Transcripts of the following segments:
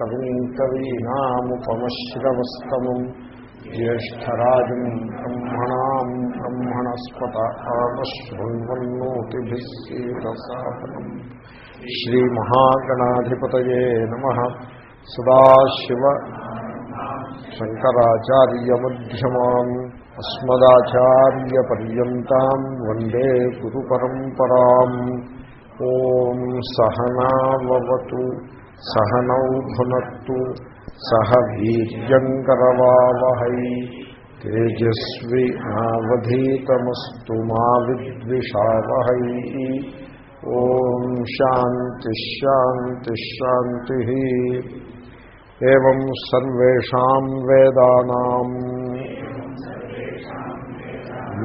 కవిం కవీనాముపమశ్రవస్తమం జ్యేష్టరాజం బ్రహ్మణా బ్రహ్మణస్పత ఆమశృణ్వన్నోతిభిస్సీదసాదనం శ్రీమహాగణాధిపతయే శంకరాచార్యమ్యమాన్ అస్మదాచార్యపర్యంతం వందే గురు పరంపరా ఓం సహనావతు సహనౌ భునత్తు సహ వీర్యంకరవావహై. తేజస్వి నావధీతమస్తు మా విద్విషావహై. ఓం శాంతిశాంతిశాంతి ఏం సర్వేషాం వేదానాం.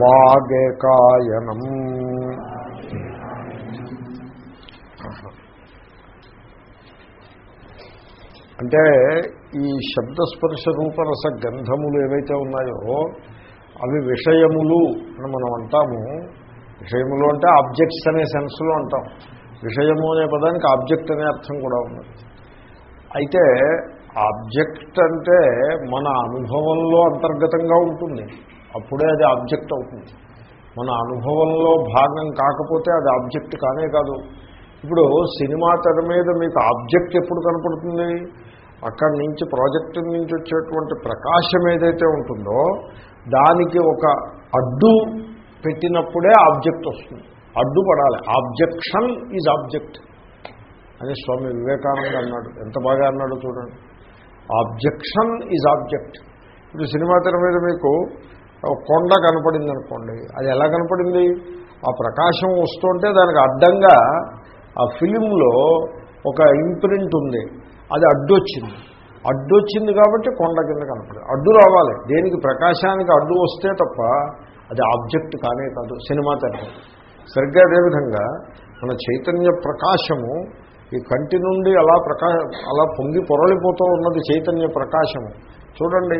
వాగేకాయనం. అంటే ఈ శబ్దస్పర్శ రూపరస గంధములు ఏవైతే ఉన్నాయో అవి విషయములు అని మనం అంటాము. విషయములు అంటే ఆబ్జెక్ట్స్ అనే సెన్స్లో అంటాం. విషయము అనే పదానికి ఆబ్జెక్ట్ అనే అర్థం కూడా ఉన్నది అయితే ఆబ్జెక్ట్ అంటే మన అనుభవంలో అంతర్గతంగా ఉంటుంది. అప్పుడే అది ఆబ్జెక్ట్ అవుతుంది. మన అనుభవంలో భాగం కాకపోతే అది ఆబ్జెక్ట్ కానే కాదు. ఇప్పుడు సినిమా తెర మీద మీకు ఆబ్జెక్ట్ ఎప్పుడు కనపడుతుంది? అక్కడి నుంచి ప్రాజెక్టు నుంచి వచ్చేటువంటి ప్రకాశం ఏదైతే ఉంటుందో దానికి ఒక అడ్డు పెట్టినప్పుడే ఆబ్జెక్ట్ వస్తుంది. అడ్డు పడాలి. Objection is object. అని స్వామి వివేకానంద అన్నాడు. ఎంత బాగా అన్నాడు చూడండి. Objection is object. ఇప్పుడు సినిమా తెర మీద మీకు కొండ కనపడింది అనుకోండి అది ఎలా కనపడింది? ఆ ప్రకాశం వస్తుంటే దానికి అడ్డంగా ఆ ఫిలింలో ఒక ఇంప్రింట్ ఉంది. అది అడ్డొచ్చింది. అడ్డొచ్చింది కాబట్టి కొండ కింద కనపడదు. అడ్డు రావాలి. దేనికి? ప్రకాశానికి అడ్డు వస్తే తప్ప అది ఆబ్జెక్ట్ కానే కాదు. సినిమా తెర సరిగ్గా అదేవిధంగా మన చైతన్య ప్రకాశము ఈ కంటి నుండి అలా ప్రకాశ అలా పొంగి పొరలిపోతూ ఉన్నది చైతన్య ప్రకాశము. చూడండి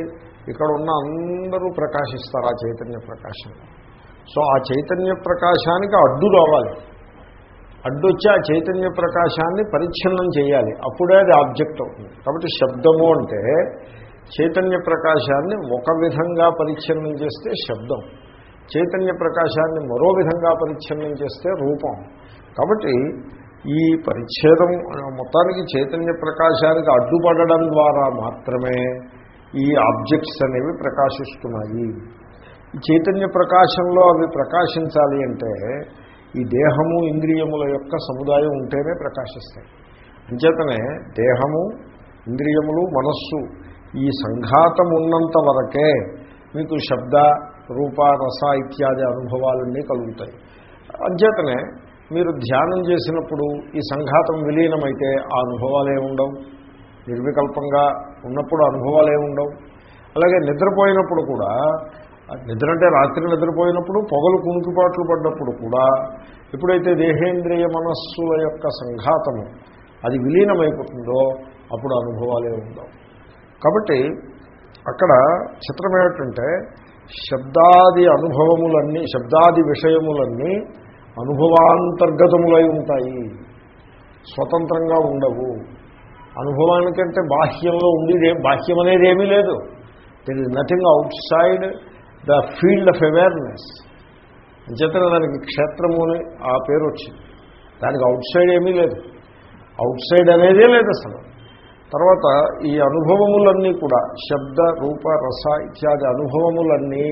ఇక్కడ ఉన్న అందరూ ప్రకాశిస్తారు ఆ చైతన్య ప్రకాశం. సో ఆ చైతన్య ప్రకాశానికి అడ్డు రావాలి. అడ్డొచ్చి ఆ చైతన్య ప్రకాశాన్ని పరిచ్ఛిన్నం చేయాలి. అప్పుడే అది ఆబ్జెక్ట్ అవుతుంది. కాబట్టి శబ్దము అంటే చైతన్య ప్రకాశాన్ని ఒక విధంగా పరిచ్ఛిన్నం చేస్తే శబ్దం. చైతన్య ప్రకాశాన్ని మరో విధంగా పరిచ్ఛిన్నం చేస్తే రూపం. కాబట్టి ఈ పరిచ్ఛేదం మొత్తానికి చైతన్య ప్రకాశానికి అడ్డుపడడం ద్వారా మాత్రమే ఈ ఆబ్జెక్ట్స్ అనేవి ప్రకాశిస్తున్నాయి. ఈ చైతన్య ప్రకాశంలో అవి ప్రకాశించాలి అంటే ఈ దేహము ఇంద్రియముల యొక్క సముదాయం ఉంటేనే ప్రకాశిస్తాయి. అంచేతనే దేహము ఇంద్రియములు మనస్సు ఈ సంఘాతం ఉన్నంత వరకే మీకు శబ్ద రూప రస ఇత్యాది అనుభవాలన్నీ కలుగుతాయి. అంచేతనే మీరు ధ్యానం చేసినప్పుడు ఈ సంఘాతం విలీనమైతే ఆ అనుభవాలే ఉండవు. నిర్వికల్పంగా ఉన్నప్పుడు అనుభవాలే ఉండవు. అలాగే నిద్రపోయినప్పుడు కూడా నిద్ర అంటే రాత్రి నిద్రపోయినప్పుడు పొగలు కునుకుపాట్లు పడ్డప్పుడు కూడా ఎప్పుడైతే దేహేంద్రియ మనస్సుల యొక్క సంఘాతము అది విలీనమైపోతుందో అప్పుడు అనుభవాలే ఉందాం కాబట్టి అక్కడ చిత్రం ఏమిటంటే శబ్దాది అనుభవములన్నీ శబ్దాది విషయములన్నీ అనుభవాంతర్గతములై ఉంటాయి. స్వతంత్రంగా ఉండవు. అనుభవానికంటే బాహ్యంలో ఉండేది బాహ్యం అనేది ఏమీ లేదు. There is nothing outside the field of awareness. అంచేతనే దానికి క్షేత్రము అని ఆ పేరు వచ్చింది. దానికి అవుట్ సైడ్ ఏమీ లేదు. అవుట్ సైడ్ అనేదే లేదు అసలు. తర్వాత ఈ అనుభవములన్నీ కూడా శబ్ద రూప రస ఇత్యాది అనుభవములన్నీ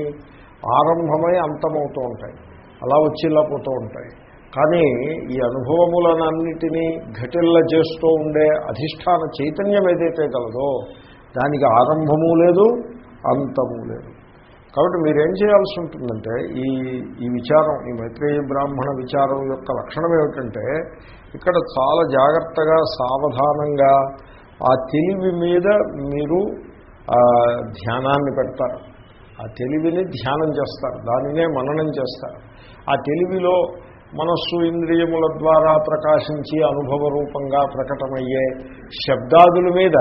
ఆరంభమై అంతమవుతూ ఉంటాయి. అలా వచ్చి ఇలా పోతూ ఉంటాయి. కానీ ఈ అనుభవములనన్నిటినీ ఘటిల్ల చేస్తూ ఉండే అధిష్టాన చైతన్యం ఏదైతే కలదో దానికి ఆరంభము లేదు అంతము లేదు. కాబట్టి మీరేం చేయాల్సి ఉంటుందంటే ఈ ఈ విచారం ఈ మైత్రేయ బ్రాహ్మణ విచారం యొక్క లక్షణం ఏమిటంటే ఇక్కడ చాలా జాగ్రత్తగా సావధానంగా ఆ తెలివి మీద మీరు ధ్యానాన్ని పెడతారు. ఆ తెలివిని ధ్యానం చేస్తారు. దానినే మననం చేస్తారు. ఆ తెలివిలో మనస్సు ఇంద్రియముల ద్వారా ప్రకాశించి అనుభవ రూపంగా ప్రకటమయ్యే శబ్దాదుల మీద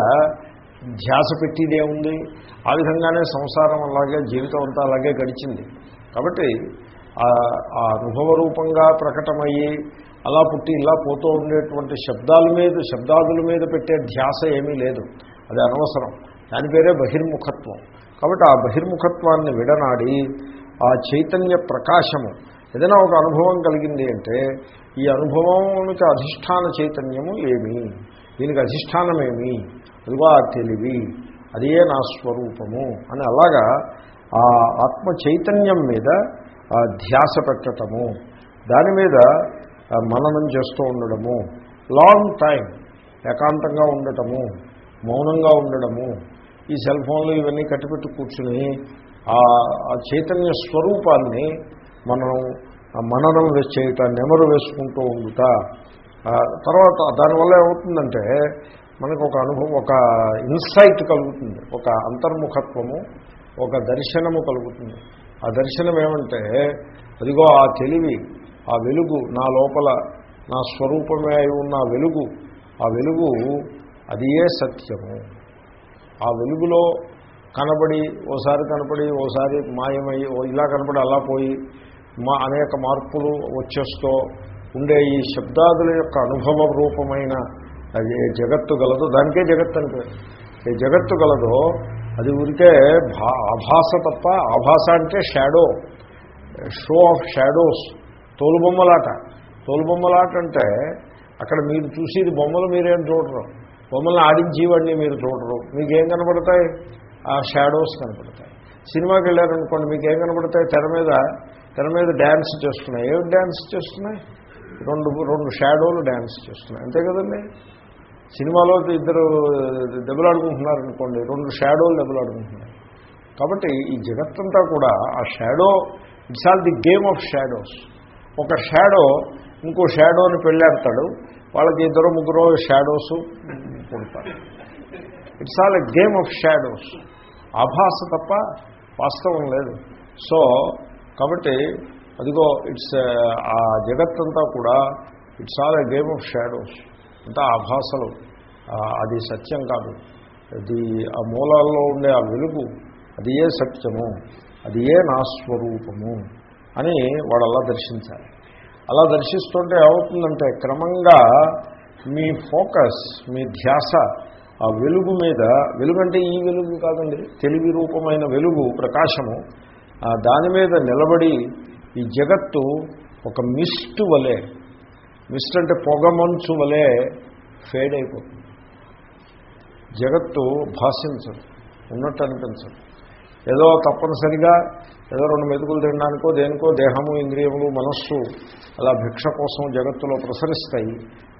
ధ్యాస పెట్టిదేముంది ఆ విధంగానే సంసారం అలాగే జీవితం అంతా అలాగే గడిచింది. కాబట్టి ఆ అనుభవ రూపంగా ప్రకటమయ్యి అలా పుట్టి ఇలా పోతూ ఉండేటువంటి శబ్దాల మీద శబ్దాదుల మీద పెట్టే ధ్యాస ఏమీ లేదు. అది అనవసరం. దాని పేరే బహిర్ముఖత్వం. కాబట్టి ఆ బహిర్ముఖత్వాన్ని విడనాడి ఆ చైతన్య ప్రకాశము ఏదైనా ఒక అనుభవం కలిగింది అంటే ఈ అనుభవానికి అధిష్టాన చైతన్యము ఏమి? దీనికి అధిష్టానమేమి? అదిగో ఆ తెలివి. అదే నా స్వరూపము. అని అలాగా ఆ ఆత్మ చైతన్యం మీద ధ్యాస పెట్టటము. దాని మీద మననం చేస్తూ ఉండడము. లాంగ్ టైం ఏకాంతంగా ఉండటము. మౌనంగా ఉండడము. ఈ సెల్ ఫోన్లు ఇవన్నీ కట్టిపెట్టి కూర్చుని ఆ చైతన్య స్వరూపాన్ని మనం మననం వేసి చేయటం నెమరు వేసుకుంటూ ఉండుట. తర్వాత దానివల్ల ఏమవుతుందంటే మనకు ఒక అనుభవం ఒక ఇన్సైట్ కలుగుతుంది ఒక అంతర్ముఖత్వము ఒక దర్శనము కలుగుతుంది. ఆ దర్శనం ఏమంటే అదిగో ఆ తెలివి ఆ వెలుగు నా లోపల నా స్వరూపమే అయి ఉన్న ఆ వెలుగు ఆ వెలుగు అదియే సత్యము. ఆ వెలుగులో కనబడి ఓసారి కనపడి ఓసారి మాయమయ్యి ఓ ఇలా కనపడి అలా పోయి మా అనేక మార్పులు వచ్చేస్తూ ఉండే ఈ శబ్దాదుల యొక్క అనుభవ రూపమైన ఏ జగత్తు గలదో దానికే జగత్తు అంటే ఏ జగత్తు గలదో అది ఊరికే భా ఆభాస తప్ప ఆభాస అంటే షాడో. Show of shadows. తోలుబొమ్మలాట తోలుబొమ్మలాట అంటే అక్కడ మీరు చూసేది బొమ్మలు మీరేం చూడరు. బొమ్మల్ని ఆడించేవాడిని మీరు చూడరు. మీకేం కనపడతాయి ఆ షాడోస్ కనపడతాయి సినిమాకి వెళ్ళారనుకోండి మీకు ఏం కనపడతాయి తెర మీద తెర మీద డ్యాన్స్ చేస్తున్నాయి. ఏమిటి డ్యాన్స్ చేస్తున్నాయి? రెండు రెండు షాడోలు డ్యాన్స్ చేస్తున్నాయి. అంతే కదండి? సినిమాలో ఇద్దరు దెబ్బలాడుకుంటున్నారనుకోండి రెండు షాడోలు దెబ్బలాడుకుంటున్నారు. కాబట్టి ఈ జగత్తంతా కూడా ఆ shadow it's all the game of shadows. ఒక షాడో ఇంకో షాడోని పెళ్ళాడతాడు వాళ్ళకి ఇద్దరు ముగ్గురు షాడోస్ పుడతారు. It's all a game of shadows. ఆభాస తప్ప వాస్తవం లేదు. సో కాబట్టి అదిగో ఇట్స్ ఆ జగత్తంతా కూడా it's all a game of shadows. అంటే ఆభాసలు ఆ, అది సత్యం కాదు. అది ఆ మూలాల్లో ఉండే ఆ వెలుగు అది ఏ సత్యము అది ఏ నా స్వరూపము అని వాడు అలా దర్శించాలి. అలా దర్శిస్తుంటే ఏమవుతుందంటే క్రమంగా మీ ఫోకస్ మీ ధ్యాస ఆ వెలుగు మీద వెలుగు అంటే ఈ వెలుగు కాదండి తెలివి రూపమైన వెలుగు ప్రకాశము దాని మీద నిలబడి ఈ జగత్తు ఒక మిస్ట్ వలె మిస్ట్ అంటే పొగ మంచు వలె ఫేడ్ అయిపోతుంది. జగత్తు భాషించదు ఉన్నట్టు అనిపించదు. ఏదో తప్పనిసరిగా ఏదో రెండు మెతుకులు తినడానికో దేనికో దేహము ఇంద్రియములు మనస్సు అలా భిక్ష కోసం జగత్తులో ప్రసరిస్తాయి.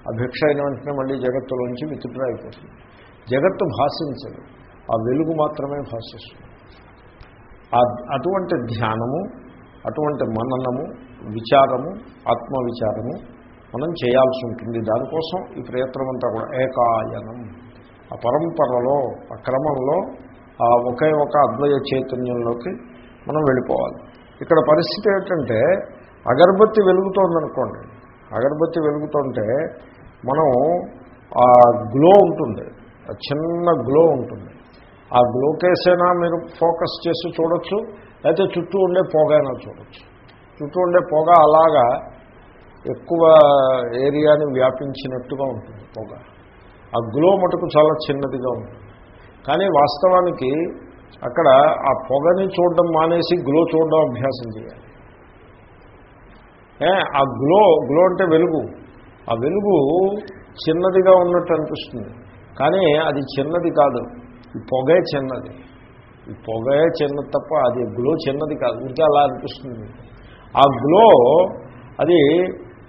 ఆ భిక్ష అయిన వెంటనే మళ్ళీ జగత్తులోంచి విత్డ్రా అయిపోతుంది జగత్తు భాషించదు ఆ వెలుగు మాత్రమే భాషిస్తుంది. అటువంటి ధ్యానము అటువంటి మననము విచారము ఆత్మవిచారము మనం చేయాల్సి ఉంటుంది. దానికోసం ఈ ప్రయత్నం అంతా కూడా ఏకాయనం. ఆ పరంపరలో ఆ క్రమంలో ఆ ఒకే ఒక అద్వయ చైతన్యంలోకి మనం వెళ్ళిపోవాలి. ఇక్కడ పరిస్థితి ఏంటంటే అగరబత్తి వెలుగుతోందనుకోండి. అగరబత్తి వెలుగుతుంటే మనం ఆ గ్లో ఉంటుంది. ఆ చిన్న గ్లో ఉంటుంది. ఆ గ్లోకేసైనా మీరు ఫోకస్ చేసి చూడొచ్చు. లేకపోతే చుట్టూ ఉండే పొగైనా చూడొచ్చు. చుట్టూ ఉండే పొగ అలాగా ఎక్కువ ఏరియాని వ్యాపించినట్టుగా ఉంటుంది పొగ. ఆ గ్లో మటుకు చాలా చిన్నదిగా ఉంటుంది. కానీ వాస్తవానికి అక్కడ ఆ పొగని చూడడం మానేసి గ్లో చూడడం అభ్యాసం చేయాలి. ఆ గ్లో గ్లో అంటే వెలుగు. ఆ వెలుగు చిన్నదిగా ఉన్నట్టు అనిపిస్తుంది. కానీ అది చిన్నది కాదు. ఈ పొగే చిన్నది. ఈ పొగే చిన్నది తప్ప అది గ్లో చిన్నది కాదు. ఇంకా అలా అనిపిస్తుంది. ఆ గ్లో అది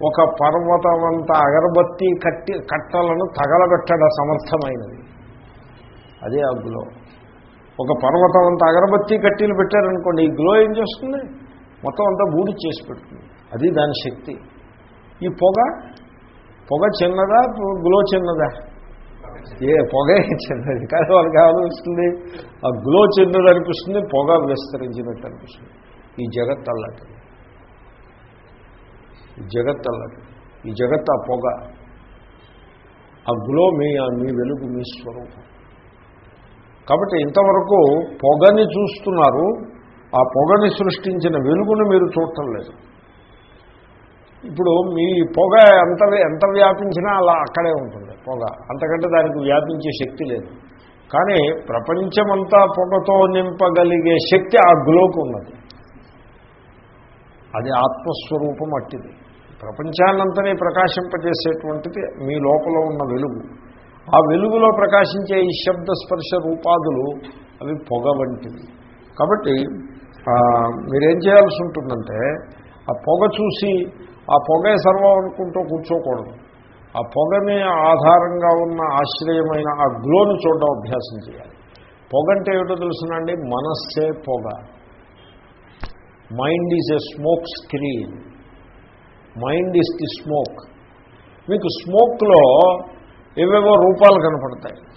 ఒక పర్వతమంత అగరబత్తి కట్టి కట్టలను తగలబెట్టడం సమర్థమైనది. అదే ఆ గ్లో ఒక పర్వతం అంత అగరబత్తి కట్టీలు పెట్టారనుకోండి ఈ గ్లో ఏం చేస్తుంది? మొత్తం అంతా బూడి చేసి పెడుతుంది. అది దాని శక్తి. ఈ పొగ పొగ చిన్నదా గ్లో చిన్నదా? ఏ పొగ చిన్నది? కానీ వాళ్ళకి ఆలోచిస్తుంది ఆ గ్లో చిన్నది అనిపిస్తుంది పొగ విస్తరించినట్టు అనిపిస్తుంది ఈ జగత్ అల్లటి జగత్ అల్లరి ఈ జగత్ ఆ పొగ. ఆ గ్లో మీ మీ వెలుగు మీ స్వరూపం. కాబట్టి ఇంతవరకు పొగని చూస్తున్నారు ఆ పొగని సృష్టించిన వెలుగును మీరు చూడటం లేదు. ఇప్పుడు మీ పొగ ఎంత ఎంత వ్యాపించినా అలా అక్కడే ఉంటుంది పొగ. అంతకంటే దానికి వ్యాపించే శక్తి లేదు. కానీ ప్రపంచమంతా పొగతో నింపగలిగే శక్తి ఆ గ్లోకు ఉన్నది. అది ఆత్మస్వరూపం అట్టిది. ప్రపంచాన్నంతనే ప్రకాశింపజేసేటువంటిది మీ లోపల ఉన్న వెలుగు. ఆ వెలుగులో ప్రకాశించే ఈ శబ్ద స్పర్శ రూపాదులు అవి పొగ వంటివి. కాబట్టి మీరేం చేయాల్సి ఉంటుందంటే ఆ పొగ చూసి ఆ పొగే సర్వం అనుకుంటూ కూర్చోకూడదు. ఆ పొగని ఆధారంగా ఉన్న ఆశ్రయమైన ఆ గ్లోని చూడడం అభ్యాసం చేయాలి. పొగ అంటే ఏమిటో తెలుసునండి మనస్సే పొగ. Mind is a smoke screen mind is the smoke. మీకు స్మోక్లో ఏవేవో రూపాలు కనపడతాయి.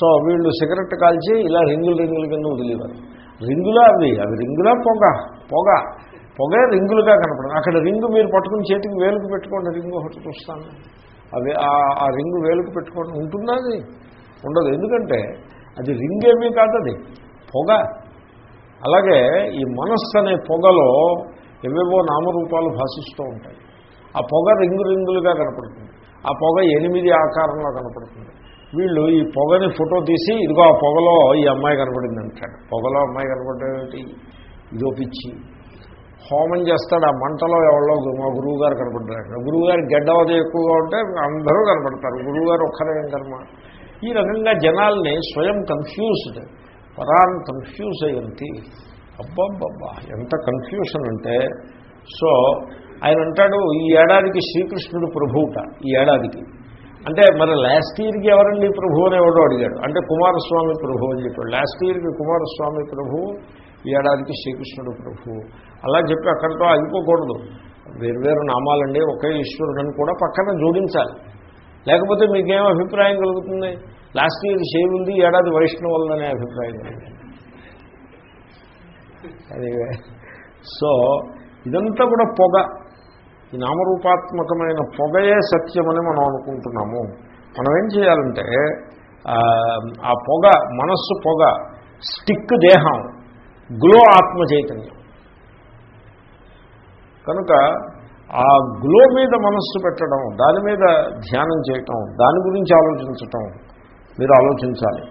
సో వీళ్ళు సిగరెట్ కాల్చి ఇలా రింగులు రింగుల కింద వదిలేవారు. రింగులా అవి? అవి రింగులా పొగ? పొగ. పొగే రింగులుగా కనపడదు అక్కడ రింగు మీరు పట్టుకుని చేతికి వేలుకు పెట్టుకోండి రింగు ఒకటి చూస్తాను. అవి ఆ- ఆ రింగు వేలుకు పెట్టుకోండి ఉంటుందా అది? ఉండదు. ఎందుకంటే అది రింగ్ ఏమీ కాదు అది పొగ. అలాగే ఈ మనస్సు అనే పొగలో ఎవేవో నామరూపాలు భాషిస్తూ ఉంటాయి. ఆ పొగ రింగు రింగులుగా కనపడుతుంది. ఆ పొగ ఎనిమిది ఆకారంలో కనపడుతుంది. వీళ్ళు ఈ పొగని ఫోటో తీసి ఇదిగో ఆ పొగలో ఈ అమ్మాయి కనపడింది అంటాడు పొగలో అమ్మాయి కనపడేటి ఇదో పిచ్చి. హోమం చేస్తాడు. ఆ మంటలో ఎవరో మా గురువు గారు కనపడ్డారు గురువు గారి గడ్డవది ఎక్కువగా ఉంటే అందరూ కనపడతారు. గురువు గారు ఒక్కరే కర్మ? ఈ రకంగా జనాల్ని స్వయం కన్ఫ్యూజ్డ్ పరాన్ కన్ఫ్యూజ్ అయ్యింది అబ్బబ్బబ్బా ఎంత కన్ఫ్యూషన్ అంటే సో ఆయన అంటాడు ఈ ఏడాదికి శ్రీకృష్ణుడు ప్రభువుట ఈ ఏడాదికి. అంటే మరి లాస్ట్ ఇయర్కి ఎవరండి ప్రభు అని ఎవడో అడిగాడు. అంటే కుమారస్వామి ప్రభు అని చెప్పాడు. లాస్ట్ ఇయర్కి కుమారస్వామి ప్రభు ఈ ఏడాదికి శ్రీకృష్ణుడు ప్రభు. అలా చెప్పి అక్కడితో ఆగిపోకూడదు. వేర్వేరు నామాలండి ఒకే ఈశ్వరుడని కూడా పక్కన జోడించాలి. లేకపోతే మీకేం అభిప్రాయం కలుగుతుంది? లాస్ట్ ఇయర్ శైవ ఉంది ఈ ఏడాది వైష్ణవులనే అభిప్రాయం. కలుగుతుంది అనివే సో ఇదంతా కూడా పొగ. ఈ నామరూపాత్మకమైన పొగయే సత్యమని మనం అనుకుంటున్నాము. మనం ఏం చేయాలంటే ఆ, ఆ పొగ మనస్సు పొగ స్టిక్ దేహం గ్లో ఆత్మ చైతన్యం. కనుక ఆ గ్లో మీద మనస్సు పెట్టడం దాని మీద ధ్యానం చేయటం దాని గురించి ఆలోచించటం మీరు ఆలోచించాలి.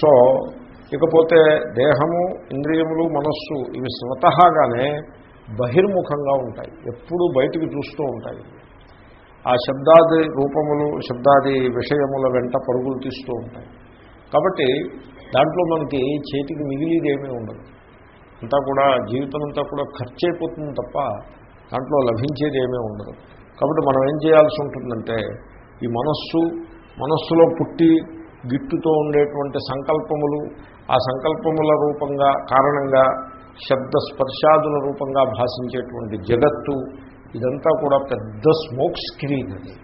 సో ఇకపోతే దేహము ఇంద్రియములు మనస్సు ఇవి స్వతహాగానే బహిర్ముఖంగా ఉంటాయి. ఎప్పుడూ బయటికి చూస్తూ ఉంటాయి. ఆ శబ్దాది రూపములు శబ్దాది విషయముల వెంట పరుగులు తీస్తూ ఉంటాయి. కాబట్టి దాంట్లో మనకి చేతికి మిగిలిది ఏమీ ఉండదు. అంతా కూడా జీవితం అంతా కూడా ఖర్చు అయిపోతుంది తప్ప దాంట్లో లభించేది ఏమీ ఉండదు. కాబట్టి మనం ఏం చేయాల్సి ఉంటుందంటే ఈ మనస్సు మనస్సులో పుట్టి గిట్టుతో ఉండేటువంటి సంకల్పములు ఆ సంకల్పముల రూపంగా కారణంగా శబ్దస్పర్శాదుల రూపంగా భాషించేటువంటి జగత్తు ఇదంతా కూడా పెద్ద స్మోక్ స్క్రీన్ అది.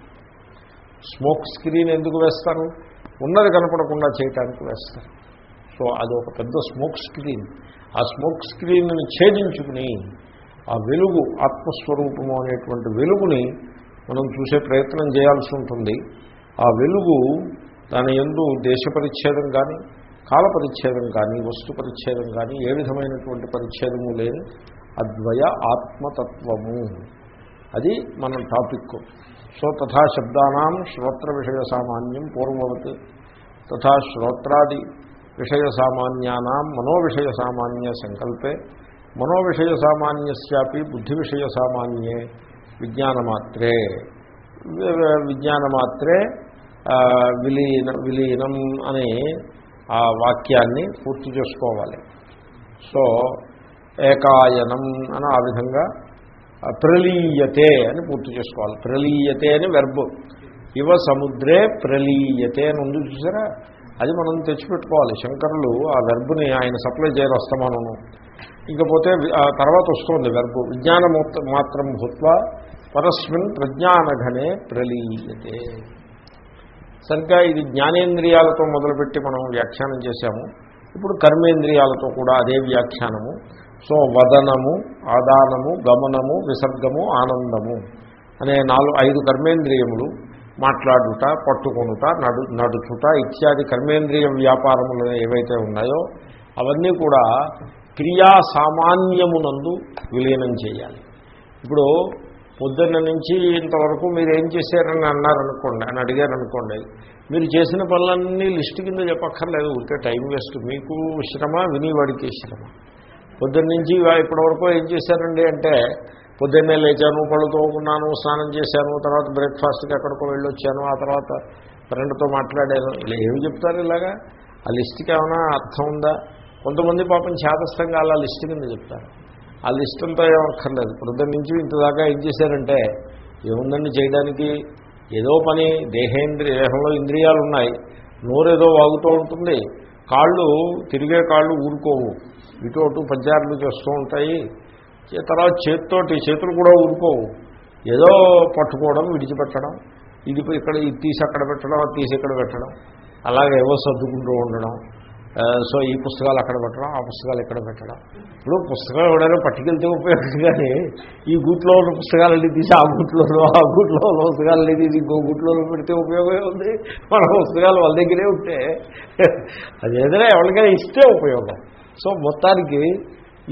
స్మోక్ స్క్రీన్ ఎందుకు వేస్తారు? ఉన్నది కనపడకుండా చేయటానికి వేస్తారు. సో అది ఒక పెద్ద స్మోక్ స్క్రీన్. ఆ స్మోక్ స్క్రీన్ని ఛేదించుకుని ఆ వెలుగు ఆత్మస్వరూపము అనేటువంటి వెలుగుని మనం చూసే ప్రయత్నం చేయాల్సి ఉంటుంది. ఆ వెలుగు దాని ఎందు దేశ పరిచ్ఛేదం కానీ కాల పరిచ్ఛేదం కానీ వస్తు పరిచ్ఛేదం కానీ ఏ విధమైనటువంటి పరిచ్ఛేదము లేని అద్వయ ఆత్మతత్వము. అది మన టాపిక్. సో తథా శబ్దానాం శ్రోత్ర విషయ సామాన్యం పూర్వవత్. తథా శ్రోత్రాది విషయ సామాన్యానాం మనో విషయ సామాన్య సంకల్పే. మనో విషయ సామాన్యస్యాపి బుద్ధి విషయ సామాన్యే విజ్ఞానమాత్రే. విజ్ఞానమాత్రే విలీన విలీనం అని ఆ వాక్యాన్ని పూర్తి చేసుకోవాలి. సో ఏకాయనం అని ఆ విధంగా ప్రలీయతే అని పూర్తి చేసుకోవాలి. ప్రలీయతే అని వెర్బ్ ఇవ సముద్రే ప్రలీయతే అని ఉంది చూసారా? అది మనం తెచ్చిపెట్టుకోవాలి. శంకరులు ఆ వెర్బ్ని ఆయన సప్లై చేయరు వస్తామనను ఇకపోతే ఆ తర్వాత వస్తుంది వెర్బు విజ్ఞాన మాత్రం భూత్వ పరస్మిన్ ప్రజ్ఞానఘనే ప్రలీయతే. సరిగ్గా ఇది జ్ఞానేంద్రియాలతో మొదలుపెట్టి మనం వ్యాఖ్యానం చేశాము. ఇప్పుడు కర్మేంద్రియాలతో కూడా అదే వ్యాఖ్యానము. సో వదనము ఆదానము గమనము విసర్గము ఆనందము అనే నాలుగు ఐదు కర్మేంద్రియములు మాట్లాడుట పట్టుకొనుట నడు నడుచుట ఇత్యాది కర్మేంద్రియ వ్యాపారములు ఏవైతే ఉన్నాయో అవన్నీ కూడా క్రియా సామాన్యమునందు విలీనం చేయాలి. ఇప్పుడు పొద్దున్న నుంచి ఇంతవరకు మీరు ఏం చేశారని అన్నారనుకోండి అని అడిగారనుకోండి మీరు చేసిన పనులన్నీ లిస్ట్ కింద చెప్పక్కర్లేదు ఉంటే టైం వేస్ట్. మీకు శ్రమ వినివాడికి శ్రమ. పొద్దున్న నుంచి ఇప్పటివరకు ఏం చేశారండి అంటే పొద్దున్నే లేచాను పళ్ళు తోముకున్నాను స్నానం చేశాను తర్వాత బ్రేక్ఫాస్ట్కి ఎక్కడికో వెళ్ళొచ్చాను ఆ తర్వాత ఫ్రెండ్తో మాట్లాడాను. ఇలా ఏమి చెప్తారు ఇలాగా? ఆ లిస్ట్కి ఏమైనా అర్థం ఉందా? కొంతమంది పాపం చేతస్థంగా అలా లిస్ట్ కింద చెప్తారు. ఆ లిస్ట్ అంతా ఏమక్కర్లేదు పొద్దున్న నుంచి ఇంతదాకా ఏం చేశారంటే ఏముందండి చేయడానికి? ఏదో పని దేహేంద్రియ దేహంలో ఇంద్రియాలు ఉన్నాయి నోరేదో వాగుతూ ఉంటుంది. కాళ్ళు తిరిగే కాళ్ళు ఊరుకోవు. ఇటు అటు పద్యాలు చేస్తూ ఉంటాయి. తర్వాత చేతితోటి చేతులు కూడా ఊరుకోవు. ఏదో పట్టుకోవడం విడిచిపెట్టడం. ఇది ఇక్కడ ఇది తీసి అక్కడ పెట్టడం అది తీసి ఇక్కడ పెట్టడం. అలాగే ఏవో సర్దుకుంటూ ఉండడం. సో ఈ పుస్తకాలు అక్కడ పెట్టడం ఆ పుస్తకాలు ఇక్కడ పెట్టడం. ఇప్పుడు పుస్తకాలు ఎవడైనా పట్టుకెళ్తే ఉపయోగం కానీ ఈ గూట్లో ఉన్న పుస్తకాలన్నీ తీసి ఆ గూట్లోనూ ఆ గూట్లో ఉన్న పుస్తకాలన్నీ తీసి ఇంకో గూట్లోనూ పెడితే ఉపయోగమే ఉంది. మన పుస్తకాలు వాళ్ళ దగ్గరే ఉంటే అది ఏదైనా ఎవరికైనా ఇస్తే ఉపయోగం. సో మొత్తానికి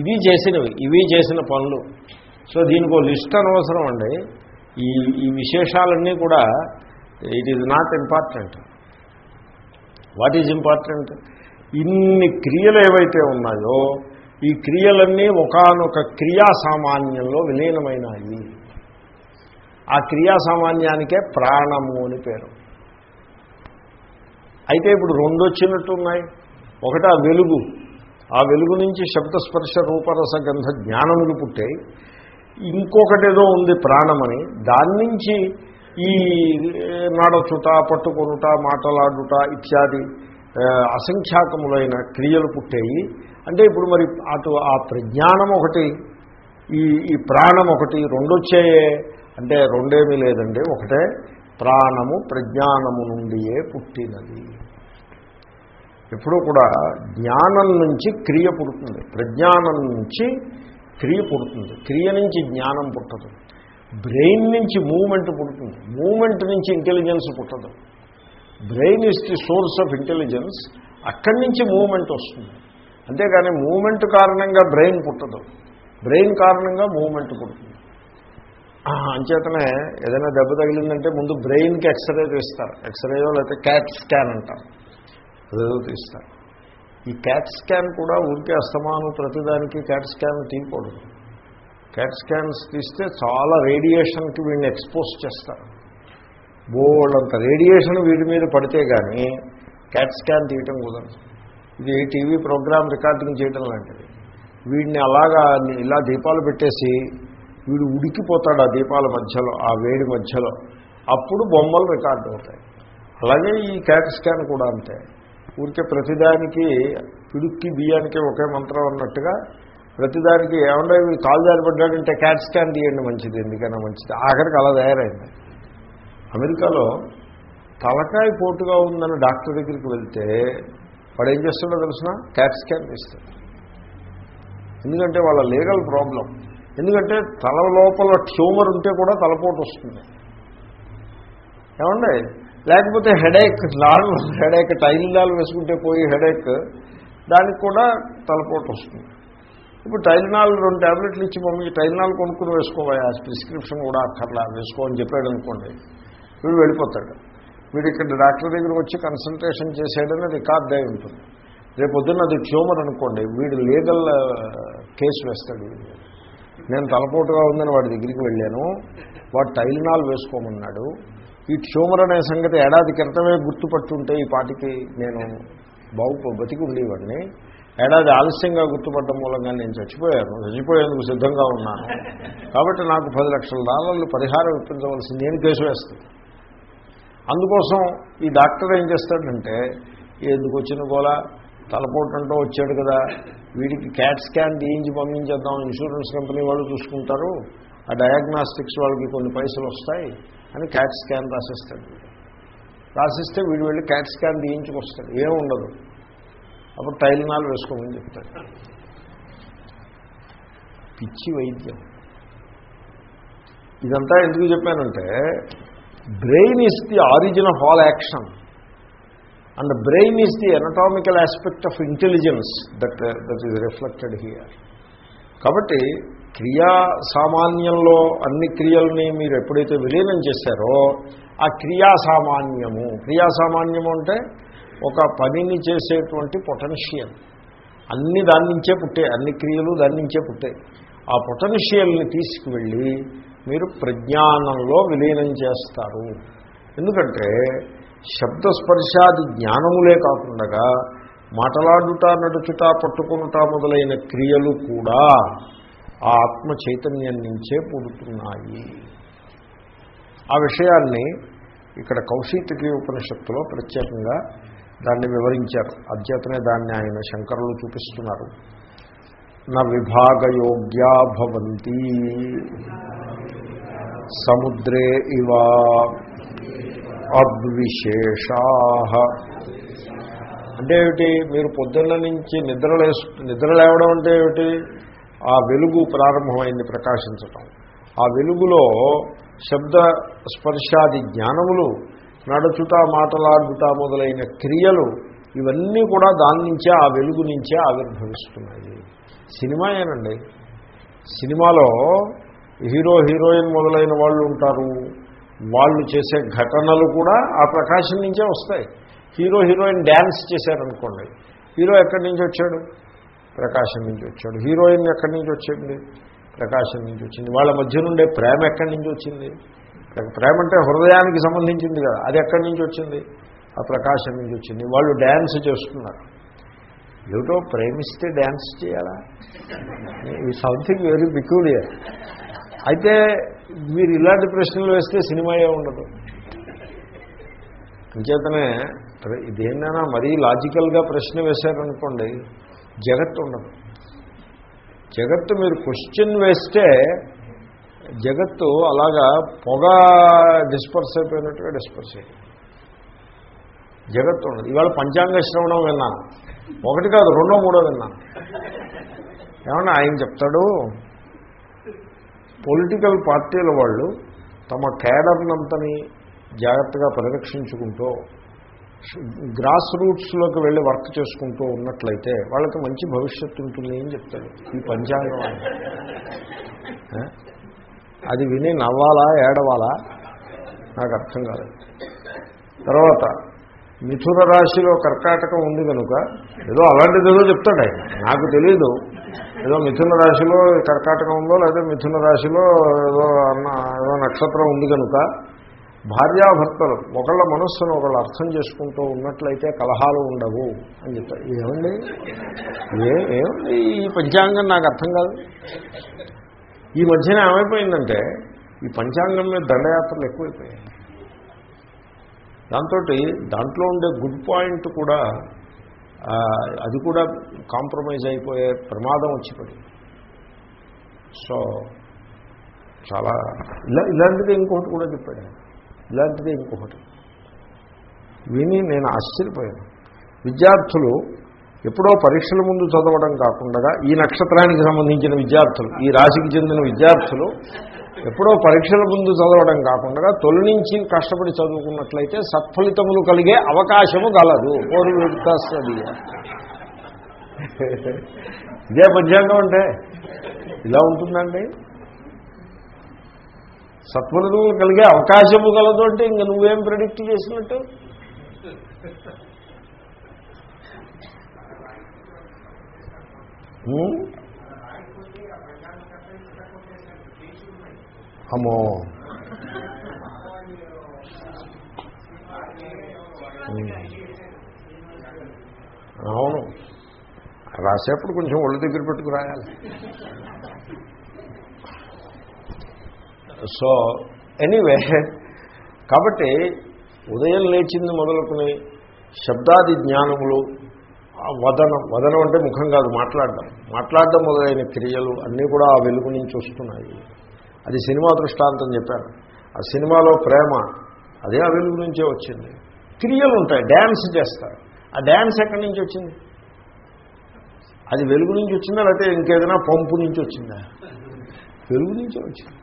ఇవి చేసినవి ఇవి చేసిన పనులు. సో దీనికి ఒక లిస్ట్ అనవసరం అండి. ఈ ఈ విశేషాలన్నీ కూడా it is not important what is important ఇన్ని క్రియలు ఏవైతే ఉన్నాయో ఈ క్రియలన్నీ ఒకనొక క్రియా సామాన్యంలో విలీనమైనాయి. ఆ క్రియా సామాన్యానికే ప్రాణము అని పేరు. అయితే ఇప్పుడు రెండు వచ్చినట్టు ఉన్నాయి ఒకటి ఆ వెలుగు. ఆ వెలుగు నుంచి శబ్దస్పర్శ రూపరస గంధ జ్ఞానములు పుట్టాయి. ఇంకొకటి ఏదో ఉంది ప్రాణమని. దాని నుంచి ఈ నడచుట పట్టుకొనుట మాటలాడుట ఇత్యాది అసంఖ్యాకములైన క్రియలు పుట్టాయి. అంటే ఇప్పుడు మరి అటు ఆ ప్రజ్ఞానం ఒకటి ఈ ఈ ప్రాణం ఒకటి రెండు వచ్చాయే అంటే రెండేమీ లేదండి ఒకటే ప్రాణము ప్రజ్ఞానము నుండియే పుట్టినది. ఎప్పుడూ కూడా జ్ఞానం నుంచి క్రియ పుడుతుంది. ప్రజ్ఞానం నుంచి క్రియ పుడుతుంది. క్రియ నుంచి జ్ఞానం పుట్టదు. బ్రెయిన్ నుంచి మూమెంట్ పుడుతుంది. మూమెంట్ నుంచి ఇంటెలిజెన్స్ పుట్టదు. Brain is the source of intelligence అక్కడి నుంచి మూమెంట్ వస్తుంది. అంతేగాని మూమెంట్ కారణంగా బ్రెయిన్ పుట్టదు. బ్రెయిన్ కారణంగా మూమెంట్ పుడుతుంది. అంచేతనే ఏదైనా దెబ్బ తగిలిందంటే ముందు బ్రెయిన్కి ఎక్స్రే తీస్తారు. ఎక్స్రేయో లేకపోతే క్యాట్ స్కాన్ అంటారు. అదేదో తీస్తారు. ఈ క్యాట్ స్కాన్ కూడా ఊరికే అస్తమానం ప్రతిదానికి క్యాట్ స్కాన్ తీయకూడదు. క్యాట్ స్కాన్స్ తీస్తే చాలా రేడియేషన్కి వీడిని ఎక్స్పోజ్ చేస్తారు. బోళ్ళంత రేడియేషన్ వీడి మీద పడితే కానీ క్యాట్ స్కాన్ తీయటం కుదరదు. ఇది టీవీ ప్రోగ్రామ్ రికార్డింగ్ చేయటం లాంటిది. వీడిని అలాగా ఇలా దీపాలు పెట్టేసి వీడు ఉడికిపోతాడు ఆ దీపాల మధ్యలో ఆ వేడి మధ్యలో. అప్పుడు బొమ్మలు రికార్డ్ అవుతాయి. అలాగే ఈ క్యాట్ స్కాన్ కూడా అంతే. ఊరికే ప్రతిదానికి పిడుక్కి బియ్యానికి ఒకే మంత్రం అన్నట్టుగా ప్రతిదానికి ఏమన్నా కాలు జారిపడ్డాడంటే క్యాట్ స్కాన్ తీయండి మంచిది. ఎందుకైనా మంచిది. ఆఖరికి అలా తయారైంది. అమెరికాలో తలకాయ పోటుగా ఉందని డాక్టర్ దగ్గరికి వెళ్తే వాడు ఏం చేస్తాడో తెలిసిన? క్యాట్ స్కాన్ ఇస్తాడు ఎందుకంటే వాళ్ళ లీగల్ ప్రాబ్లం. ఎందుకంటే తల లోపల ట్యూమర్ ఉంటే కూడా తలపోటు వస్తుంది. ఏమండి? లేకపోతే హెడేక్ నార్మల్ హెడేక్ టైలినాలు వేసుకుంటే పోయి హెడేక్ దానికి కూడా తలపోటు వస్తుంది. ఇప్పుడు టైలినాల్ రెండు ట్యాబ్లెట్లు ఇచ్చి మమ్మీ టైలినాల్ కొనుక్కుని వేసుకోవాలి. ఆ ప్రిస్క్రిప్షన్ కూడా అక్కర్లా వేసుకో అని చెప్పాడు అనుకోండి. వీడు వెళ్ళిపోతాడు. వీడు ఇక్కడ డాక్టర్ దగ్గరికి వచ్చి కన్సల్టేషన్ చేసేయడమే రికార్డ్ అయి ఉంటుంది. రేపు పొద్దున్న అది ట్యూమర్ అనుకోండి వీడు లీగల్ కేసు వేస్తాడు నేను తలపోటుగా ఉందని వాడి దగ్గరికి వెళ్ళాను. వాడు టైలినాల్ వేసుకోమన్నాడు. ఈ ట్యూమర్ అనే సంగతి ఏడాది క్రితమే గుర్తుపట్టుంటే ఈ పాటికి నేను బాగు బతికి ఉండేవాడిని. ఏడాది ఆలస్యంగా గుర్తుపడడం మూలంగా నేను చచ్చిపోయాను. చచ్చిపోయేందుకు సిద్ధంగా ఉన్నాను. కాబట్టి నాకు పది లక్షల డాలర్లు పరిహారం ఇప్పించవలసింది. నేను కేసు వేస్తాను. అందుకోసం ఈ డాక్టర్ ఏం చేస్తాడంటే ఎందుకు వచ్చిన గోలా? తలపోటంటూ వచ్చాడు కదా. వీడికి క్యాట్ స్కాన్ తీయించి పంపించేద్దాం. ఇన్సూరెన్స్ కంపెనీ వాళ్ళు చూసుకుంటారు. ఆ డయాగ్నాస్టిక్స్ వాళ్ళకి కొన్ని పైసలు వస్తాయి అని క్యాట్ స్కాన్ రాసిస్తాడు. రాసిస్తే వీడు వెళ్ళి క్యాట్ స్కాన్ తీయించుకొస్తాడు ఏముండదు అప్పుడు టైలినాలు వేసుకోమని చెప్తాడు. పిచ్చి వైద్యం. ఇదంతా ఎందుకు చెప్పానంటే brain is the origin of all action and brain is the anatomical aspect of intelligence that that is reflected here కాబట్టి క్రియా సామాన్యంలో అన్ని క్రియల్ని మీరు ఎప్పుడైతే విలీనం చేశారో ఆ క్రియా సామాన్యము క్రియా సామాన్యము అంటే ఒక పనిని చేసేటువంటి పొటెన్షియల్ అన్ని దాని నుంచే పుట్టే అన్ని క్రియలు దాని నుంచే పుట్టాయి ఆ పొటెన్షియల్ని తీసుకువెళ్ళి మీరు ప్రజ్ఞానంలో విలీనం చేస్తారు. ఎందుకంటే శబ్దస్పర్శాది జ్ఞానములే కాకుండా మాటలాడుట నడుచుట పట్టుకునుట మొదలైన క్రియలు కూడా ఆ ఆత్మ చైతన్యం నుంచే పుడుతున్నాయి. ఆ విషయాన్ని ఇక్కడ కౌశీతికి ఉపనిషత్తులో ప్రత్యేకంగా దాన్ని వివరించారు. అధ్యతనే దాన్ని ఆయన శంకరులు చూపిస్తున్నారు. నా విభాగయోగ్యా భవంతి. సముద్రే ఇవా అద్విశేషా. అంటే ఏమిటి? మీరు పొద్దున్న నుంచి నిద్రలే నిద్ర లేవడం అంటే ఏమిటి? ఆ వెలుగు ప్రారంభమైంది ప్రకాశించటం. ఆ వెలుగులో శబ్ద స్పర్శాది జ్ఞానములు నడుచుట మాటలాడుట మొదలైన క్రియలు ఇవన్నీ కూడా దాని నుంచే ఆ వెలుగు నుంచే ఆవిర్భవిస్తున్నాయి. సినిమా ఏనండి? సినిమాలో హీరో హీరోయిన్ మొదలైన వాళ్ళు ఉంటారు. వాళ్ళు చేసే ఘటనలు కూడా ఆ ప్రకాశం నుంచే వస్తాయి. హీరో హీరోయిన్ డ్యాన్స్ చేశారనుకోండి హీరో ఎక్కడి నుంచి వచ్చాడు? ప్రకాశం నుంచి వచ్చాడు. హీరోయిన్ ఎక్కడి నుంచి వచ్చింది? ప్రకాశం నుంచి వచ్చింది. వాళ్ళ మధ్య నుండే ప్రేమ ఎక్కడి నుంచి వచ్చింది? ప్రేమ అంటే హృదయానికి సంబంధించింది కదా అది ఎక్కడి నుంచి వచ్చింది? ఆ ప్రకాశం నుంచి వచ్చింది. వాళ్ళు డ్యాన్స్ చేస్తున్నారు. ఏమిటో ప్రేమిస్తే డ్యాన్స్ చేయాలా? ఈ సంథింగ్ వెరీ బిక్యూలియర్ అయితే మీరు ఇలాంటి ప్రశ్నలు వేస్తే సినిమాయే ఉండదు. అంచేతనే దేన్నైనా మరీ లాజికల్గా ప్రశ్న వేశారనుకోండి జగత్తు ఉండదు. జగత్తు మీరు క్వశ్చన్ వేస్తే జగత్తు అలాగా పొగ డిస్పర్స్ అయిపోయినట్టుగా డిస్పర్స్ అయిపోయింది జగత్తు ఉండదు. ఇవాళ పంచాంగ శ్రవణం విన్నాను ఒకటి కాదు రెండో మూడో విన్నాను ఏమన్నా ఆయన చెప్తాడు? పొలిటికల్ పార్టీల వాళ్ళు తమ కేడర్నంతని జాగ్రత్తగా పరిరక్షించుకుంటూ గ్రాస్ రూట్స్లోకి వెళ్ళి వర్క్ చేసుకుంటూ ఉన్నట్లయితే వాళ్ళకి మంచి భవిష్యత్తు ఉంటుంది అని చెప్తాడు ఈ పంచాంగం అది విని నవ్వాలా ఏడవాలా? నాకు అర్థం కాలేదు. తర్వాత మిథున రాశిలో కర్కాటకం ఉంది కనుక ఏదో అలాంటిది ఏదో చెప్తాడు ఆయన. నాకు తెలియదు ఏదో మిథున రాశిలో కర్కాటకం ఉందో లేదా మిథున రాశిలో ఏదో అన్న ఏదో నక్షత్రం ఉంది కనుక భార్యాభర్తలు ఒకళ్ళ మనస్సును ఒకళ్ళు అర్థం చేసుకుంటూ ఉన్నట్లయితే కలహాలు ఉండవు అని చెప్తారు ఏమండి? ఏ ఏమండి? ఈ పంచాంగం నాకు అర్థం కాదు. ఈ మధ్యన ఏమైపోయిందంటే ఈ పంచాంగం మీద దండయాత్రలు ఎక్కువైపోయాయి. దాంతో దాంట్లో ఉండే గుడ్ పాయింట్ కూడా అది కూడా కాంప్రమైజ్ అయిపోయే ప్రమాదం వచ్చి పడింది సో చాలా ఇలా ఇలాంటిది ఇంకొకటి కూడా చెప్పాడు. ఇలాంటిది ఇంకొకటి. విని నేను ఆశ్చర్యపోయాను. విద్యార్థులు ఎప్పుడో పరీక్షల ముందు చదవడం కాకుండా ఈ నక్షత్రానికి సంబంధించిన విద్యార్థులు ఈ రాశికి చెందిన విద్యార్థులు ఎప్పుడో పరీక్షల ముందు చదవడం కాకుండా తొలి నుంచి కష్టపడి చదువుకున్నట్లయితే సత్ఫలితములు కలిగే అవకాశము గలదు. ఓరు విడతాస్తుంది ఇదే పద్యాంగం అంటే ఇలా ఉంటుందండి. సత్ఫలితములు కలిగే అవకాశము గలదు అంటే ఇంక నువ్వేం ప్రెడిక్ట్ చేసినట్టు? అమ్మో. అవును. రాసేప్పుడు కొంచెం ఒళ్ళు దగ్గర పెట్టుకు రాయాలి. సో ఎనీవే కాబట్టి ఉదయం లేచింది మొదలుకుని శబ్దాది జ్ఞానములు వదనం వదనం అంటే ముఖం కాదు మాట్లాడడం. మాట్లాడడం మొదలైన క్రియలు అన్నీ కూడా ఆ వెలుగు నుంచి వస్తున్నాయి. అది సినిమా దృష్టాంతం చెప్పాను ఆ సినిమాలో ప్రేమ అదే ఆ వెలుగు నుంచే వచ్చింది. క్రియలు ఉంటాయి డ్యాన్స్ చేస్తారు. ఆ డ్యాన్స్ ఎక్కడి నుంచి వచ్చింది? అది వెలుగు నుంచి వచ్చిందా లేకపోతే ఇంకేదైనా పంపు నుంచి వచ్చిందా? వెలుగు నుంచే వచ్చింది.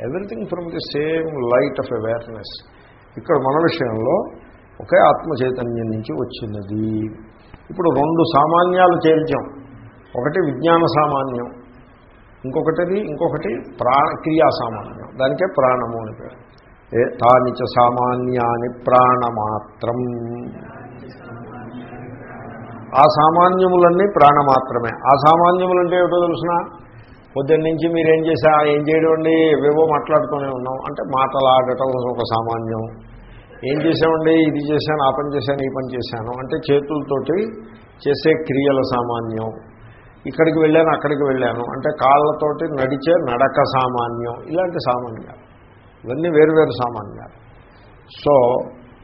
Everything from the same light of awareness ఇక్కడ మన విషయంలో ఒకే ఆత్మ చైతన్యం నుంచి వచ్చినది. ఇప్పుడు రెండు సామాన్యాలు చేర్చాం. ఒకటి విజ్ఞాన సామాన్యం ఇంకొకటిది ఇంకొకటి ప్రాణ క్రియా సామాన్యం. దానికే ప్రాణము అని పేరు. ఏ తాని చ సామాన్యాన్ని ప్రాణమాత్రం. ఆ సామాన్యములన్నీ ప్రాణమాత్రమే. ఆ సామాన్యములంటే ఏమిటో తెలిసిన? పొద్దున్న నుంచి మీరేం చేసా? ఏం చేయడం అండి ఏవేవో మాట్లాడుతూనే ఉన్నాం. అంటే మాటలాడటం ఒక సామాన్యం. ఏం చేసామండి ఇది చేశాను ఆ పని చేశాను ఈ పని చేశాను. అంటే చేతులతోటి చేసే క్రియల సామాన్యం. ఇక్కడికి వెళ్ళాను అక్కడికి వెళ్ళాను. అంటే కాళ్ళతోటి నడిచే నడక సామాన్యం ఇలాంటి సామాన్యాలు. ఇవన్నీ వేరువేరు సామాన్యాలు. సో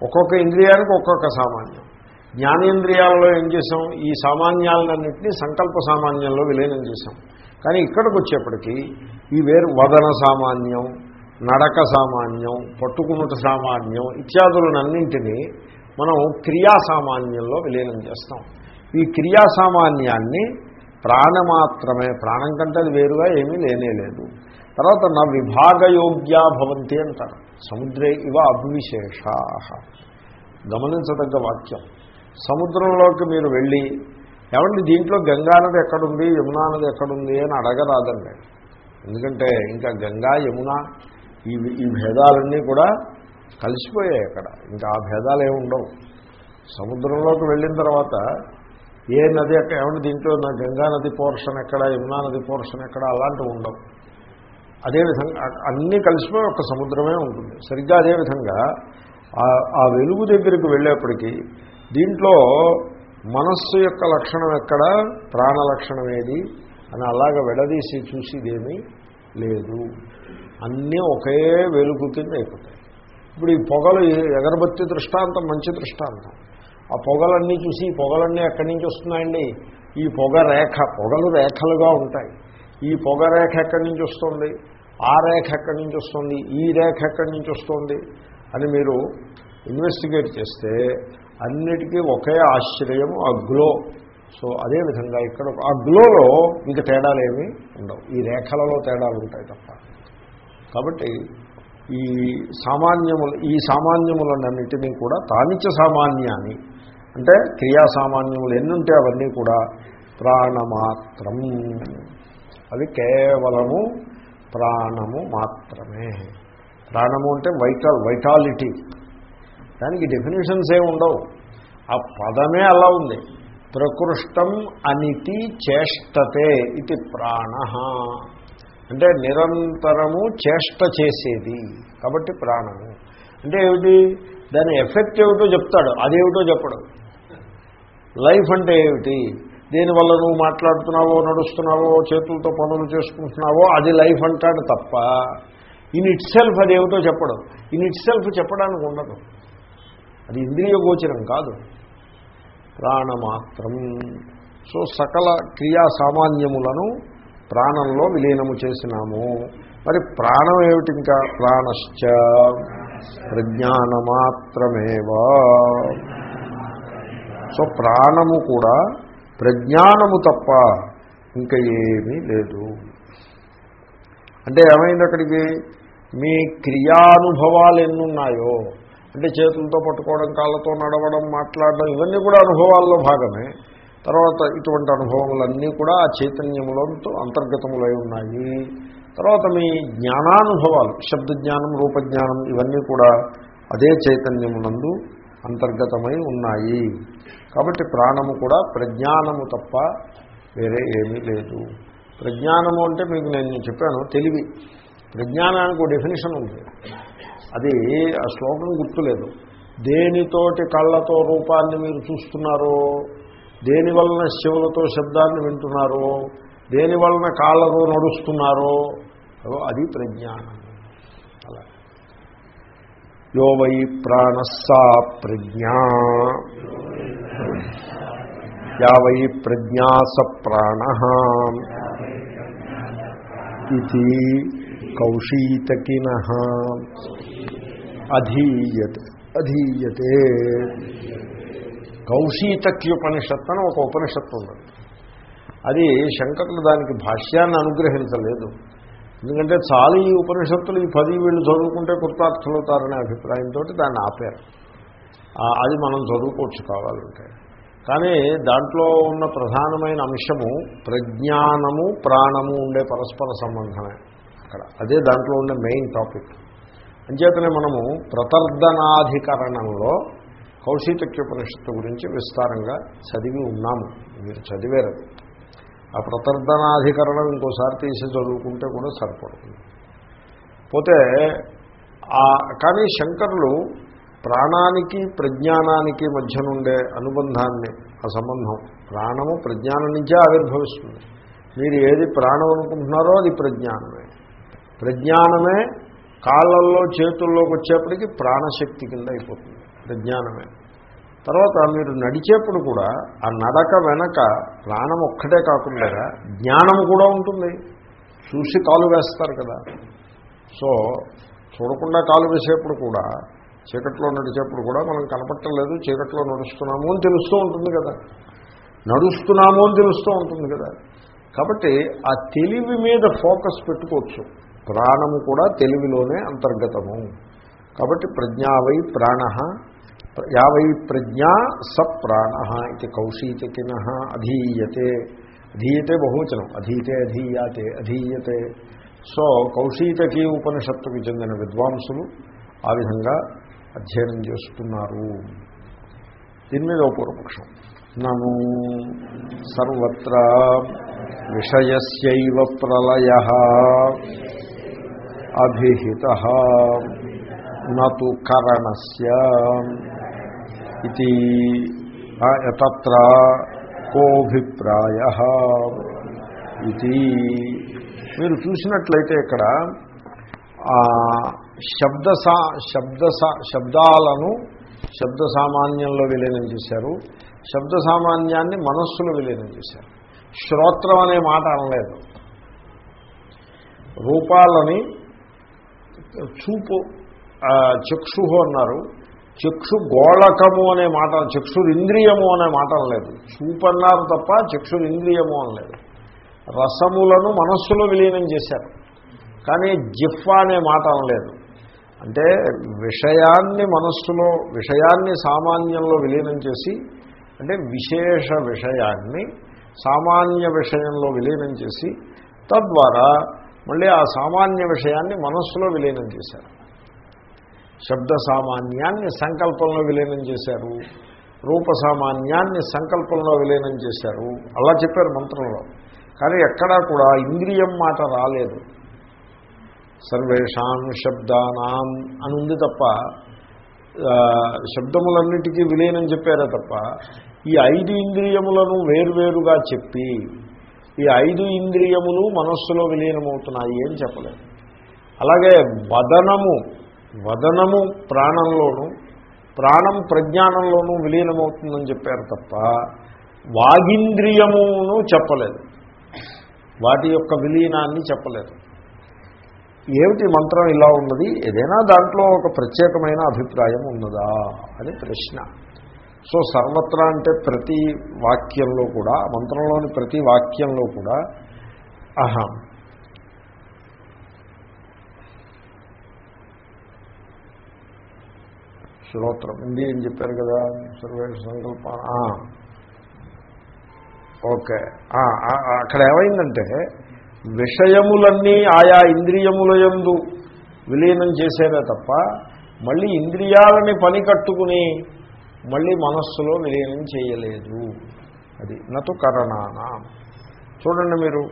ఒక్కొక్క ఇంద్రియానికి ఒక్కొక్క సామాన్యం. జ్ఞానేంద్రియాలలో ఏం చేసాం ఈ సామాన్యాలన్నింటినీ సంకల్ప సామాన్యంలో విలీనం చేసాం కానీ ఇక్కడికి వచ్చేప్పటికీ ఈ వేరు వదన సామాన్యం నడక సామాన్యం పట్టుకునుట సామాన్యం ఇత్యాదులనన్నింటినీ మనం క్రియా సామాన్యంలో విలీనం చేస్తాం. ఈ క్రియా సామాన్యాన్ని ప్రాణమాత్రమే ప్రాణం కంటే అది వేరుగా ఏమీ లేనే లేదు. తర్వాత నా విభాగయోగ్యా భవంతి అంటారు. సముద్రే ఇవ అభివిశేషా. గమనించదగ్గ వాక్యం. సముద్రంలోకి మీరు వెళ్ళి ఏమండి దీంట్లో గంగా నది ఎక్కడుంది యమునా నది ఎక్కడుంది అని అడగరాదండి. ఎందుకంటే ఇంకా గంగా యమున ఈ ఈ భేదాలన్నీ కూడా కలిసిపోయాయి అక్కడ. ఇంకా ఆ భేదాలు ఏమి ఉండవు. సముద్రంలోకి వెళ్ళిన తర్వాత ఏ నది ఎక్కడ ఏమంటే దీంట్లో నా గంగా నది పోర్షన్ ఎక్కడ యమునా నది పోర్షన్ ఎక్కడ అలాంటివి ఉండవు. అదేవిధంగా అన్నీ కలిసిపోయి ఒక సముద్రమే ఉంటుంది. సరిగ్గా అదేవిధంగా ఆ వెలుగు దగ్గరికి వెళ్ళేప్పటికీ దీంట్లో మనస్సు యొక్క లక్షణం ఎక్కడ ప్రాణ లక్షణం ఏది అని అలాగ విడదీసి చూసేదేమీ లేదు. అన్నీ ఒకే వెలుగు కింద అయిపోతాయి. ఇప్పుడు ఈ పొగలు ఎగరబత్తి దృష్టాంతం మంచి దృష్టాంతం. ఆ పొగలన్నీ చూసి ఈ పొగలన్నీ ఎక్కడి నుంచి వస్తున్నాయండి? ఈ పొగ రేఖ పొగలు రేఖలుగా ఉంటాయి. ఈ పొగ రేఖ ఎక్కడి నుంచి వస్తుంది? ఆ రేఖ ఎక్కడి నుంచి వస్తుంది? ఈ రేఖ ఎక్కడి నుంచి వస్తుంది? అని మీరు ఇన్వెస్టిగేట్ చేస్తే అన్నిటికీ ఒకే ఆశ్రయం ఆ గ్లో సో అదేవిధంగా ఇక్కడ ఆ గ్లోలో మీకు తేడాలు ఏమీ ఉండవు. ఈ రేఖలలో తేడాలు ఉంటాయి తప్ప. కాబట్టి ఈ సామాన్యములు ఈ సామాన్యములన్నింటినీ కూడా తానిచ సామాన్యాన్ని అంటే క్రియాసామాన్యములు ఎన్ని ఉంటే అవన్నీ కూడా ప్రాణమాత్రం. అవి కేవలము ప్రాణము మాత్రమే. ప్రాణము అంటే వైటల్ వైటాలిటీ. దానికి డెఫినేషన్స్ ఏమి ఉండవు. ఆ పదమే అలా ఉంది. ప్రకృష్టం అనితి చేష్టతే ఇది ప్రాణ. అంటే నిరంతరము చేష్ట చేసేది కాబట్టి ప్రాణము. అంటే ఏమిటి? దాని ఎఫెక్ట్ ఏమిటో చెప్తాడు. అదేమిటో చెప్పడు. లైఫ్ అంటే ఏమిటి? దీనివల్ల నువ్వు మాట్లాడుతున్నావో నడుస్తున్నావో చేతులతో పనులు చేసుకుంటున్నావో అది లైఫ్ అంటాడు తప్ప ఇన్ ఇట్ సెల్ఫ్ అది ఏమిటో చెప్పడం. ఇన్ ఇట్ సెల్ఫ్ చెప్పడానికి ఉండదు. అది ఇంద్రియ గోచరం కాదు. ప్రాణమాత్రం. సో సకల క్రియా సామాన్యములను ప్రాణంలో విలీనము చేసినాము. మరి ప్రాణం ఏమిటి ఇంకా? ప్రాణశ్చ ప్రజ్ఞానమాత్రమేవా. సో ప్రాణము కూడా ప్రజ్ఞానము తప్ప ఇంకా ఏమీ లేదు. అంటే ఏమైంది అక్కడికి? మీ క్రియానుభవాలు ఎన్నున్నాయో? అంటే చేతులతో పట్టుకోవడం కాళ్ళతో నడవడం మాట్లాడడం ఇవన్నీ కూడా అనుభవాల్లో భాగమే. తర్వాత ఇటువంటి అనుభవములన్నీ కూడా ఆ చైతన్యములంతో అంతర్గతములై ఉన్నాయి. తర్వాత మీ జ్ఞానానుభవాలు శబ్ద జ్ఞానం రూపజ్ఞానం ఇవన్నీ కూడా అదే చైతన్యమునందు అంతర్గతమై ఉన్నాయి. కాబట్టి ప్రాణము కూడా ప్రజ్ఞానము తప్ప వేరే ఏమీ లేదు. ప్రజ్ఞానము అంటే మీకు నేను చెప్పాను తెలివి. ప్రజ్ఞానానికి ఒక డెఫినేషన్ ఉంది. అది ఆ శ్లోకం గుర్తులేదు. దేనితోటి కళ్ళతో రూపాన్ని మీరు చూస్తున్నారో దేని వలన శివులతో శబ్దాన్ని వింటున్నారో దేని వలన కాళ్ళతో నడుస్తున్నారో అది ప్రజ్ఞానం. యో వై ప్రాణస్సా ప్రజ్ఞా యా వై ప్రజ్ఞాస ప్రాణ ఇది కౌశీతకిన అధీయతే అధీయతే కౌశీతక్యుపనిషత్తు అని ఒక ఉపనిషత్తు ఉన్నది అది శంకరులు దానికి భాష్యాన్ని అనుగ్రహించలేదు. ఎందుకంటే చాలా ఈ ఉపనిషత్తులు ఈ పది వీళ్ళు చదువుకుంటే కృతార్థులవుతారనే అభిప్రాయంతో దాన్ని ఆపారు. అది మనం చదువుకోవచ్చు కావాలంటే. కానీ దాంట్లో ఉన్న ప్రధానమైన అంశము ప్రజ్ఞానము ప్రాణము ఉండే పరస్పర సంబంధమే అక్కడ. అదే దాంట్లో ఉండే మెయిన్ టాపిక్. అంచేతనే మనము ప్రతర్దనాధికరణంలో కౌశీతక్యోపనిషత్తు గురించి విస్తారంగా చదివి ఉన్నాము. మీరు చదివారు ఆ ప్రతర్దనాధికరణం ఇంకోసారి తీసి చదువుకుంటే కూడా సరిపడుతుంది పోతే కానీ శంకరులు ప్రాణానికి ప్రజ్ఞానానికి మధ్య నుండే అనుబంధాన్ని ఆ సంబంధం. ప్రాణము ప్రజ్ఞానం నుంచే ఆవిర్భవిస్తుంది. మీరు ఏది ప్రాణం అనుకుంటున్నారో అది ప్రజ్ఞానమే. ప్రజ్ఞానమే కాళ్ళల్లో చేతుల్లోకి వచ్చేప్పటికి ప్రాణశక్తి కింద అయిపోతుంది. ప్రజ్ఞానమే. తర్వాత మీరు నడిచేప్పుడు కూడా ఆ నడక వెనక ప్రాణం ఒక్కటే కాకుండా జ్ఞానం కూడా ఉంటుంది. చూసి కాలు వేస్తారు కదా. సో చూడకుండా కాలు వేసేప్పుడు కూడా చీకట్లో నడిచేప్పుడు కూడా మనం కనపట్టలేదు చీకట్లో నడుస్తున్నాము అని తెలుస్తూ ఉంటుంది కదా. నడుస్తున్నాము అని తెలుస్తూ ఉంటుంది కదా. కాబట్టి ఆ తెలివి మీద ఫోకస్ పెట్టుకోవచ్చు. ప్రాణము కూడా తెలివిలోనే అంతర్గతము. కాబట్టి ప్రజ్ఞావై ప్రాణ యావై ప్రజ్ఞా స ప్రాణ ఇది కౌశీతకిన అధీయతే. అధీయతే బహువచనం. అధీతే అధీయాతే అధీయతే. సో కౌశీతకి ఉపనిషత్తుకు చెందిన విద్వాంసులు ఆ విధంగా అధ్యయనం చేస్తున్నారు. దీని మీద పూర్వపక్షం. నను సర్వత్ర విషయస్యవ ప్రళయ అభిహిత. నతు కరణస్య. ఇది తత్ర కోభిప్రాయ ఇది మీరు చూసినట్లయితే ఇక్కడ శబ్ద శబ్ద శబ్దాలను శబ్ద సామాన్యంలో విలీనం చేశారు. శబ్ద సామాన్యాన్ని మనస్సులో విలీనం చేశారు. శ్రోత్రం అనే మాట అనలేదు. రూపాలని చూపు చక్షు అన్నారు. చక్షు గోళకము అనే మాట చక్షురింద్రియము అనే మాట లేదు చూపన్నారు తప్ప చక్షురింద్రియము అనలేదు. రసములను మనస్సులో విలీనం చేశారు. కానీ జిఫ్ అనే మాట అనలేదు. అంటే విషయాన్ని మనస్సులో విషయాన్ని సామాన్యంలో విలీనం చేసి అంటే విశేష విషయాన్ని సామాన్య విషయంలో విలీనం చేసి తద్వారా మళ్ళీ ఆ సామాన్య విషయాన్ని మనస్సులో విలీనం చేశారు. శబ్ద సామాన్యాన్ని సంకల్పంలో విలీనం చేశారు. రూప సామాన్యాన్ని సంకల్పంలో విలీనం చేశారు. అలా చెప్పారు మంత్రంలో. కానీ ఎక్కడా కూడా ఇంద్రియం మాట రాలేదు. సర్వేషాం శబ్దానాం అని ఉంది తప్ప శబ్దములన్నిటికీ విలీనం చెప్పారే తప్ప ఈ ఐదు ఇంద్రియములను వేరువేరుగా చెప్పి ఈ ఐదు ఇంద్రియములు మనస్సులో విలీనమవుతున్నాయి అని చెప్పలేదు. అలాగే వదనము వదనము ప్రాణంలోనూ ప్రాణం ప్రజ్ఞానంలోనూ విలీనమవుతుందని చెప్పారు తప్ప వాగింద్రియమును చెప్పలేదు. వాటి యొక్క విలీనాన్ని చెప్పలేదు. ఏమిటి మంత్రం ఇలా ఉన్నది? ఏదైనా దాంట్లో ఒక ప్రత్యేకమైన అభిప్రాయం ఉన్నదా? అని ప్రశ్న. సో సర్వత్రా అంటే ప్రతి వాక్యంలో కూడా మంత్రంలోని ప్రతి వాక్యంలో కూడా అహం శ్రోత్రం. హిందీ అని చెప్పారు కదా? సర్వే సంకల్ప. ఓకే. అక్కడ ఏమైందంటే విషయములన్నీ ఆయా ఇంద్రియముల యందు విలీనం చేసేవే తప్ప మళ్ళీ ఇంద్రియాలని పని కట్టుకుని మళ్ళీ మనస్సులో విలీనం చేయలేదు. అది నతు కరణానా. చూడండి మీరు.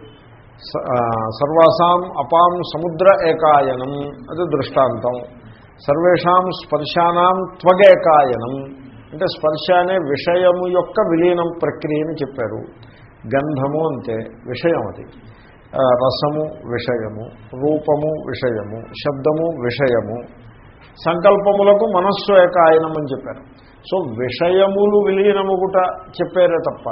సర్వాసాం అపాం సముద్ర ఏకాయనం. అది దృష్టాంతం. సర్వేషాం స్పర్శానాం త్వగేకాయనం. అంటే స్పర్శ అనే విషయము యొక్క విలీనం ప్రక్రియని చెప్పారు. గంధము అంతే విషయం అది. రసము విషయము రూపము విషయము శబ్దము విషయము సంకల్పములకు మనస్సు ఏకాయనం అని చెప్పారు. సో విషయములు విలీనముగుట చెప్పారే తప్ప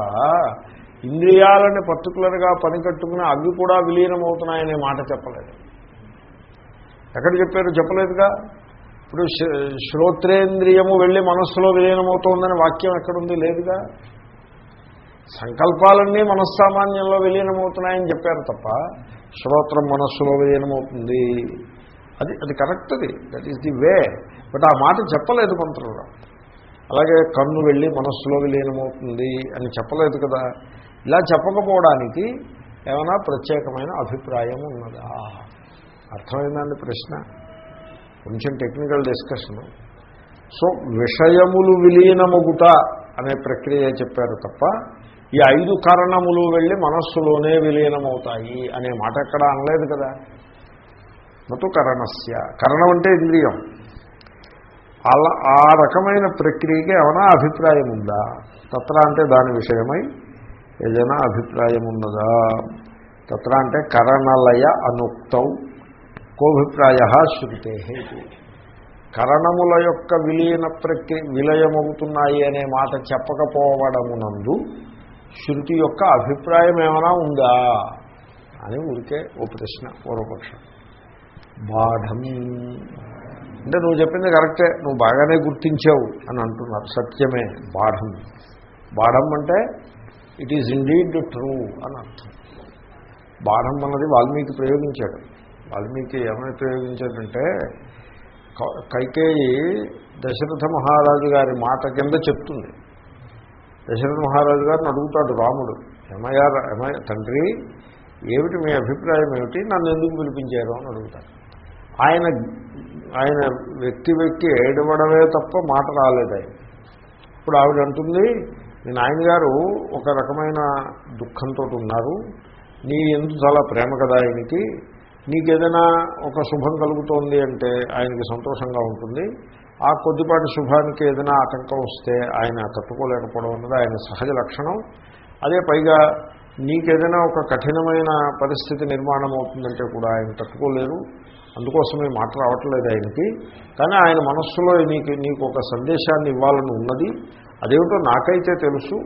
ఇంద్రియాలని పర్టికులర్గా పనికట్టుకుని అవి కూడా విలీనమవుతున్నాయనే మాట చెప్పలేదు. ఎక్కడ చెప్పారు? చెప్పలేదుగా? ఇప్పుడు శ్రోత్రేంద్రియము వెళ్ళి మనస్సులో విలీనమవుతోందని వాక్యం ఎక్కడుంది? లేదుగా. సంకల్పాలన్నీ మనస్సామాన్యంలో విలీనమవుతున్నాయని చెప్పారు తప్ప శ్రోత్రం మనస్సులో విలీనమవుతుంది. అది అది కరెక్ట్ అది. That is the way but ఆ మాట చెప్పలేదు మంత్రంలో. అలాగే కన్ను వెళ్ళి మనస్సులో విలీనమవుతుంది అని చెప్పలేదు కదా. ఇలా చెప్పకపోవడానికి ఏమైనా ప్రత్యేకమైన అభిప్రాయం ఉన్నదా? అర్థమైందండి ప్రశ్న? కొంచెం టెక్నికల్ డిస్కషన్ సో విషయములు విలీనమగుట అనే ప్రక్రియ చెప్పారు తప్ప ఈ ఐదు కారణములు వెళ్ళి మనస్సులోనే విలీనమవుతాయి అనే మాట ఎక్కడ అనలేదు కదా. నటు కరణస్య. కరణం అంటే ఇంద్రియం. అలా ఆ రకమైన ప్రక్రియకి ఏమైనా అభిప్రాయం ఉందా? తత్ర అంటే దాని విషయమై ఏదైనా అభిప్రాయం ఉన్నదా? తత్ర అంటే కరణలయ అనుక్తం. కోభిప్రాయ శృతే కరణముల యొక్క విలీన ప్రక్రియ విలయమవుతున్నాయి అనే మాట చెప్పకపోవడమునందు శృతి యొక్క అభిప్రాయం ఏమైనా ఉందా అని ఊరికే ఓ ప్రశ్న పూర్వపక్షం. బాఢం. అంటే నువ్వు చెప్పింది కరెక్టే నువ్వు బాగానే గుర్తించావు అని అంటున్నారు సత్యమే బాఢం. బాఢం అంటే ఇట్ ఈజ్ ఇండీడ్ ట్రూ అని అర్థం. బాఢం అన్నది వాల్మీకి ప్రయోగించాడు. వాల్మీకి ఏమని ప్రయోగించాడంటే క- కైకేయి దశరథ మహారాజు గారి మాట కింద చెప్తుంది. దశరథ మహారాజు గారిని అడుగుతాడు రాముడు ఏమయ్యా ఏమయ్య తండ్రి ఏమిటి మీ అభిప్రాయం ఏమిటి? నన్ను ఎందుకు పిలిపించారు? అని అడుగుతాడు. ఆయన ఆయన వ్యక్తి వ్యక్తి ఏడవడమే తప్ప మాట రాలేదు ఆయన. ఇప్పుడు ఆవిడ అంటుంది మీ నాయనగారు ఒక రకమైన దుఃఖంతో ఉన్నారు. నీ ఎందుకు చాలా ప్రేమ కదా ఆయనకి. నీకేదైనా ఒక శుభం కలుగుతోంది అంటే ఆయనకి సంతోషంగా ఉంటుంది. ఆ కొద్దిపాటి శుభానికి ఏదైనా ఆటంకం వస్తే ఆయన తట్టుకోలేకపోవడం అన్నది ఆయన సహజ లక్షణం. అదే పైగా నీకేదైనా ఒక కఠినమైన పరిస్థితి నిర్మాణం అవుతుందంటే కూడా ఆయన తట్టుకోలేరు. అందుకోసమే మాట రావట్లేదు ఆయనకి. కానీ ఆయన మనస్సులో నీకు నీకు ఒక సందేశాన్ని ఇవ్వాలని ఉన్నది. అదేమిటో నాకైతే తెలుసు.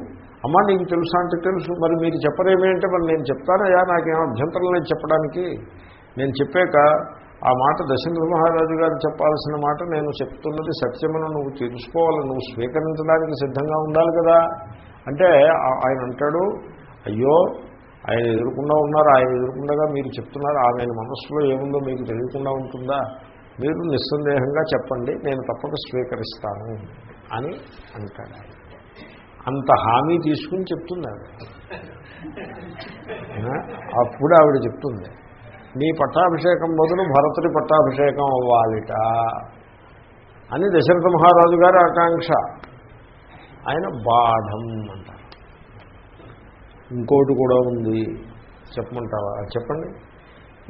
అమ్మ నీకు తెలుసా అంటే తెలుసు. మరి మీరు చెప్పరేమి అంటే మరి నేను చెప్తానయ్యా. నాకేం అభ్యంతరం లేదు చెప్పడానికి. నేను చెప్పాక ఆ మాట దశరథ మహారాజు గారు చెప్పాల్సిన మాట నేను చెప్తున్నది సత్యమని నువ్వు తెలుసుకోవాలి నువ్వు స్వీకరించడానికి సిద్ధంగా ఉండాలి కదా. అంటే ఆయన అంటాడు అయ్యో ఆయన ఎదురుకుండా ఉన్నారు ఆయన ఎదురుకుండగా మీరు చెప్తున్నారు ఆయన మనస్సులో ఏముందో మీకు తెలియకుండా ఉంటుందా? మీరు నిస్సందేహంగా చెప్పండి నేను తప్పక స్వీకరిస్తాను అని అంటాడు. అంత హామీ తీసుకుని చెప్తుంది ఆవిడ ఆ? అప్పుడు ఆవిడ చెప్తుంది. నీ పట్టాభిషేకం బదులు భరతుడి పట్టాభిషేకం అవ్వాలిట అని దశరథ మహారాజు గారి ఆకాంక్ష. ఆయన బాఢం అంటారు. ఇంకోటి కూడా ఉంది. చెప్పమంటావా? చెప్పండి.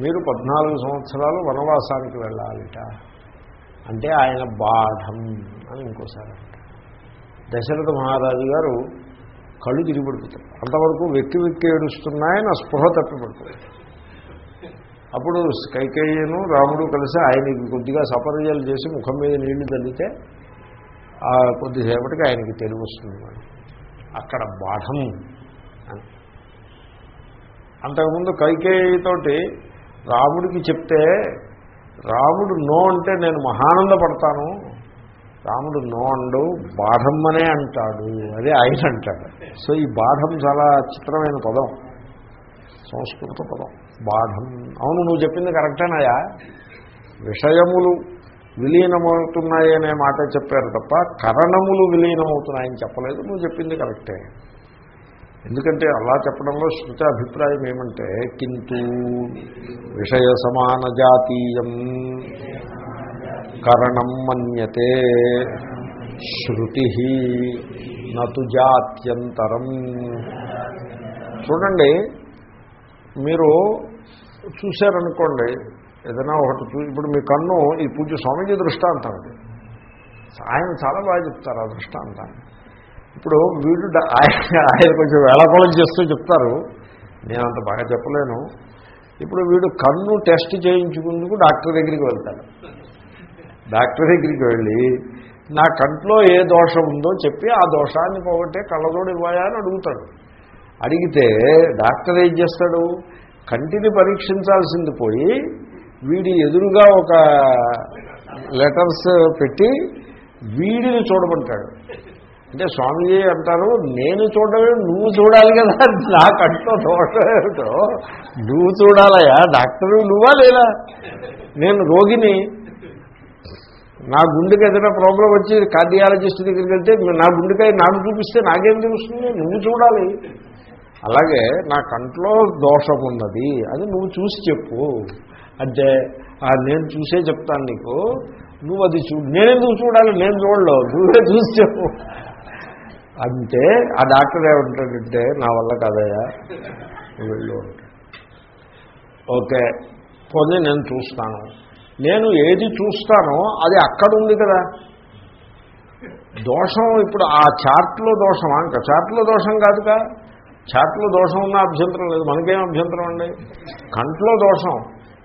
మీరు పద్నాలుగు సంవత్సరాలు వనవాసానికి వెళ్ళాలిట. అంటే ఆయన బాఢం అని ఇంకోసారి దశరథ మహారాజు గారు కళ్ళు తిరిగిపడిపోతారు అంతవరకు వెక్కి వెక్కి ఏడుస్తున్నాయని ఆ స్పృహ తప్పిపడుతుంది. అప్పుడు కైకేయను రాముడు కలిసి ఆయనకి కొద్దిగా సపర్యాలు చేసి ముఖం మీద నీళ్ళు తల్లితే ఆ కొద్దిసేపటికి ఆయనకి తెలివి వస్తుంది అక్కడ బాఢం అని అంతకుముందు కైకేయితోటి రాముడికి చెప్తే రాముడు నో అంటే నేను మహానందపడతాను. రాముడు నో అండు బాఢమ్మనే అంటాడు. అదే ఆయన అంటాడు. సో ఈ బాఢం చాలా చిత్రమైన పదం. సంస్కృత పదం. బాధం. అవును నువ్వు చెప్పింది కరెక్టేనాయా విషయములు విలీనమవుతున్నాయి అనే మాట చెప్పారు తప్ప కరణములు విలీనమవుతున్నాయని చెప్పలేదు. నువ్వు చెప్పింది కరెక్టే. ఎందుకంటే అలా చెప్పడంలో శృతి అభిప్రాయం ఏమంటే కింటూ విషయ సమాన జాతీయం కరణం మన్యతే శృతి నతు జాత్యంతరం. చూడండి మీరు చూశారనుకోండి ఏదైనా ఒకటి చూ ఇప్పుడు మీ కన్ను ఈ పూజ స్వామీజీ దృష్టాంతం అది ఆయన చాలా బాగా చెప్తారు ఆ దృష్టాంతాన్ని ఇప్పుడు వీడు ఆయన ఆయన కొంచెం వేళకోళం చేస్తూ చెప్తారు. నేను అంత బాగా చెప్పలేను. ఇప్పుడు వీడు కన్ను టెస్ట్ చేయించుకుందుకు డాక్టర్ దగ్గరికి వెళ్తాడు. డాక్టర్ దగ్గరికి వెళ్ళి నా కంట్లో ఏ దోషం ఉందో చెప్పి ఆ దోషాన్ని పోగొట్టే కళ్ళజోడు ఇవ్వాయా అని అడుగుతాడు. అడిగితే డాక్టర్ ఏం చేస్తాడు? కంటిని పరీక్షించాల్సింది పోయి వీడి ఎదురుగా ఒక లెటర్స్ పెట్టి వీడిని చూడమంటాడు. అంటే స్వామిజీ అంటారు నేను చూడమే నువ్వు చూడాలి కదా నా కంట్లో చూడటో నువ్వు చూడాలయా డాక్టరు నువ్వా లేదా? నేను రోగిని. నా గుండెకి ఏదైనా ప్రాబ్లం వచ్చి కార్డియాలజిస్ట్ దగ్గరికి వెళ్తే నా గుండెకాయ నాకు చూపిస్తే నాకేం తెలుస్తుంది? నువ్వు చూడాలి. అలాగే నా కంట్లో దోషం ఉన్నది అది నువ్వు చూసి చెప్పు. అంటే నేను చూసే చెప్తాను నీకు నువ్వు అది చూ నేనెందుకు చూడాలి నేను చూడలేవు నువ్వే చూసి చెప్పు. అంటే ఆ డాక్టర్ ఏమంటాడంటే నా వల్ల కదయా వెళ్ళు ఓకే పోనీ నేను చూస్తాను. నేను ఏది చూస్తానో అది అక్కడ ఉంది కదా. దోషం ఇప్పుడు ఆ చార్ట్లో దోషమా? ఇంకా చార్ట్లో దోషం కాదుగా. చాట్లో దోషం ఉన్న అభ్యంతరం లేదు. మనకేం అభ్యంతరం అండి? కంట్లో దోషం.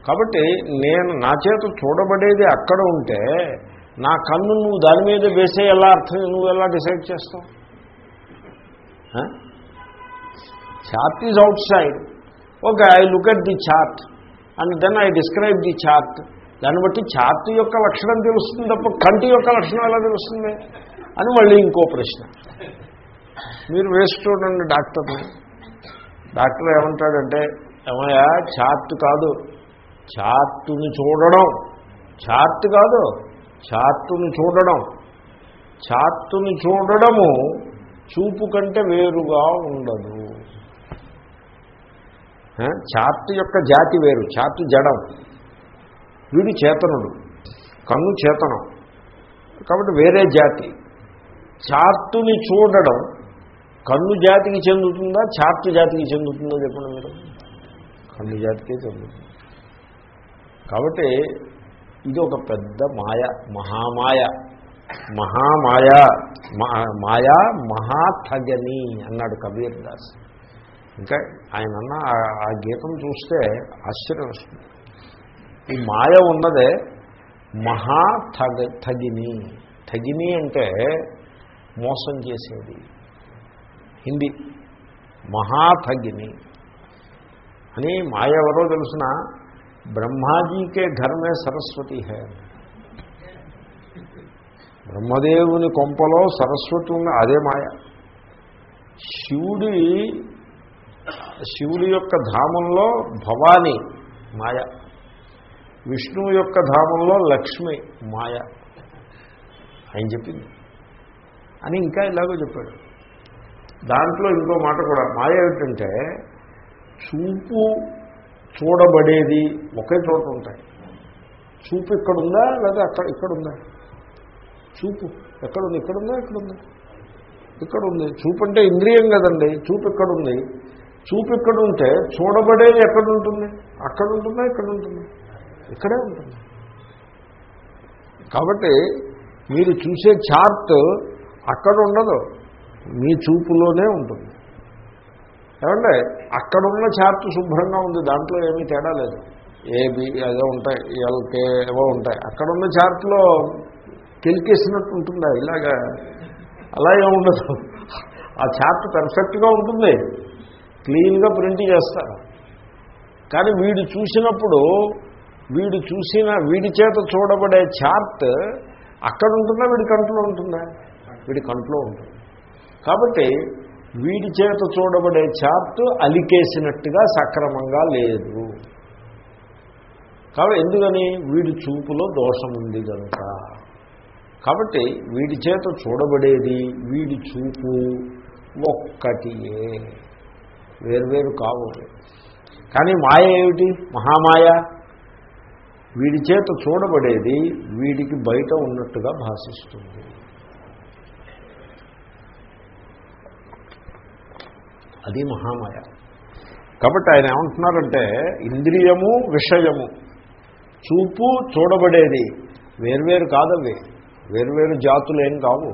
కాబట్టి నేను నా చేత చూడబడేది అక్కడ ఉంటే నా కన్ను నువ్వు దాని మీద వేసే ఎలా అర్థం? నువ్వు ఎలా డిసైడ్ చేస్తావు? Chart is outside. Okay I look at the chart and then I describe the chart. దాన్ని బట్టి చార్ట్ యొక్క లక్షణం తెలుస్తుంది తప్ప కంటి యొక్క లక్షణం ఎలా తెలుస్తుంది అని మళ్ళీ ఇంకో ప్రశ్న. మీరు వేసి చూడండి డాక్టర్ని. డాక్టర్ ఏమంటాడంటే ఏమయ్యా చార్ట్ కాదు. చార్టుని చూడడం. చార్ట్ కాదు చార్టుని చూడడం. చార్టుని చూడడము చూపు కంటే వేరుగా ఉండదు. ఆ, చార్ట్ యొక్క జాతి వేరు. చార్ట్ జడం. వీడు చేతనుడు. కన్ను చేతనం. కాబట్టి వేరే జాతి. చార్టుని చూడడం కన్ను జాతికి చెందుతుందా చార్ట్ జాతికి చెందుతుందో చెప్పండి మీరు. కన్ను జాతికే చెందుతుంది. కాబట్టి ఇది ఒక పెద్ద మాయ మహామాయ. మహామాయ మాయా మహాథగని అన్నాడు కబీర్ దాస్ ఇంకా ఆయన అన్న ఆ- ఆ గీతం చూస్తే ఆశ్చర్యం వస్తుంది. ఈ మాయ ఉన్నదే మహా థగ థగిని థగిని అంటే మోసం చేసేది. హిందీ. మహాథగిని అని మాయ ఎవరో తెలిసిన బ్రహ్మాజీకే ఘర్మే సరస్వతి హే. బ్రహ్మదేవుని కొంపలో సరస్వతి ఉన్న అదే మాయ. శివుడి శివుడి యొక్క ధామంలో భవాని మాయ. విష్ణువు యొక్క ధామంలో లక్ష్మి మాయ. ఆయన చెప్పింది. అని ఇంకా ఇలాగో చెప్పాడు. దాంట్లో ఇంకో మాట కూడా మాయ ఏమిటంటే చూపు చూడబడేది ఒకే చోట ఉంటాయి. చూపు ఇక్కడుందా లేదా అక్కడ ఇక్కడుందా? చూపు ఎక్కడుంది? ఇక్కడుందా? ఇక్కడుందా? ఇక్కడ ఉంది చూపు అంటే ఇంద్రియం కదండి చూపు ఇక్కడుంది. చూపు ఇక్కడ ఉంటే చూడబడేది ఎక్కడ ఉంటుంది అక్కడ ఉంటుందా ఇక్కడ ఉంటుంది ఇక్కడే ఉంటుంది. కాబట్టి మీరు చూసే చార్ట్ అక్కడ ఉండదు. మీ చూపులోనే ఉంటుంది. ఏమంటే అక్కడున్న చార్ట్ శుభ్రంగా ఉంది దాంట్లో ఏమీ తేడా లేదు. ఏబి ఏదో ఉంటాయి ఎల్కే ఏవో ఉంటాయి. అక్కడున్న చార్ట్లో కెలికేసినట్టు ఉంటుందా? ఇలాగా అలా ఏముండదు ఆ చార్ట్ పెర్ఫెక్ట్గా ఉంటుంది. క్లీన్గా ప్రింట్ చేస్తారు. కానీ వీడు చూసినప్పుడు వీడు చూసిన వీడి చేత చూడబడే చార్ట్ అక్కడ ఉంటుందా వీడి కంట్లో ఉంటుందా? వీడి కంట్లో ఉంటుంది. కాబట్టి వీడి చేత చూడబడే చార్ట్ అలికేసినట్టుగా సక్రమంగా లేదు. కాబట్టి ఎందుకని? వీడి చూపులో దోషం ఉంది కనుక కాబట్టి వీడి చేత చూడబడేది వీడి చూపు ఒక్కటియే. వేరువేరు కావు కానీ మాయ ఏమిటి? మహామాయ. వీడి చేత చూడబడేది వీడికి బయట ఉన్నట్టుగా భాషిస్తుంది. అది మహామాయ. కాబట్టి ఆయన ఏమంటున్నారంటే ఇంద్రియము విషయము చూపు చూడబడేది వేర్వేరు కాదవి. వేర్వేరు జాతులు ఏం కావు.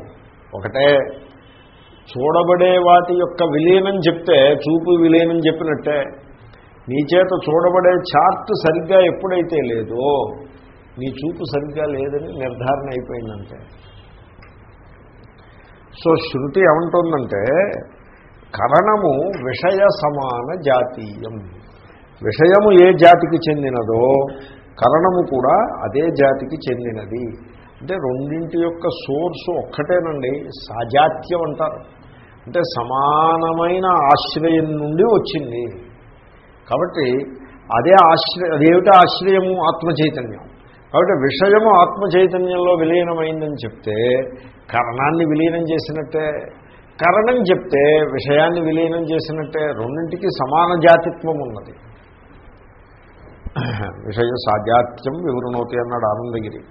ఒకటే చూడబడే వాటి యొక్క విలీనం చెప్తే చూపు విలీనం చెప్పినట్టే. నీ చేత చూడబడే చార్ట్ సరిగ్గా ఎప్పుడైతే లేదో నీ చూపు సరిగ్గా లేదని నిర్ధారణ అయిపోయిందంటే. సో శృతి ఏమంటుందంటే కరణము విషయ సమాన జాతీయం. విషయము ఏ జాతికి చెందినదో కరణము కూడా అదే జాతికి చెందినది. అంటే రెండింటి యొక్క సోర్స్ ఒక్కటేనండి సాజాత్యం అంటారు. అంటే సమానమైన ఆశ్రయం నుండి వచ్చింది. కాబట్టి అదే ఆశ్రయ అదేమిటి ఆశ్రయము? ఆత్మచైతన్యం. కాబట్టి విషయము ఆత్మ చైతన్యంలో విలీనమైందని చెప్తే కరణాన్ని విలీనం చేసినట్టే కరణం చెప్తే విషయాన్ని విలీనం చేసినట్టే రెండింటికి సమాన జాతిత్వం ఉన్నది. విషయ సాజాత్యం వివృణోతి అన్నాడు ఆనందగిరి.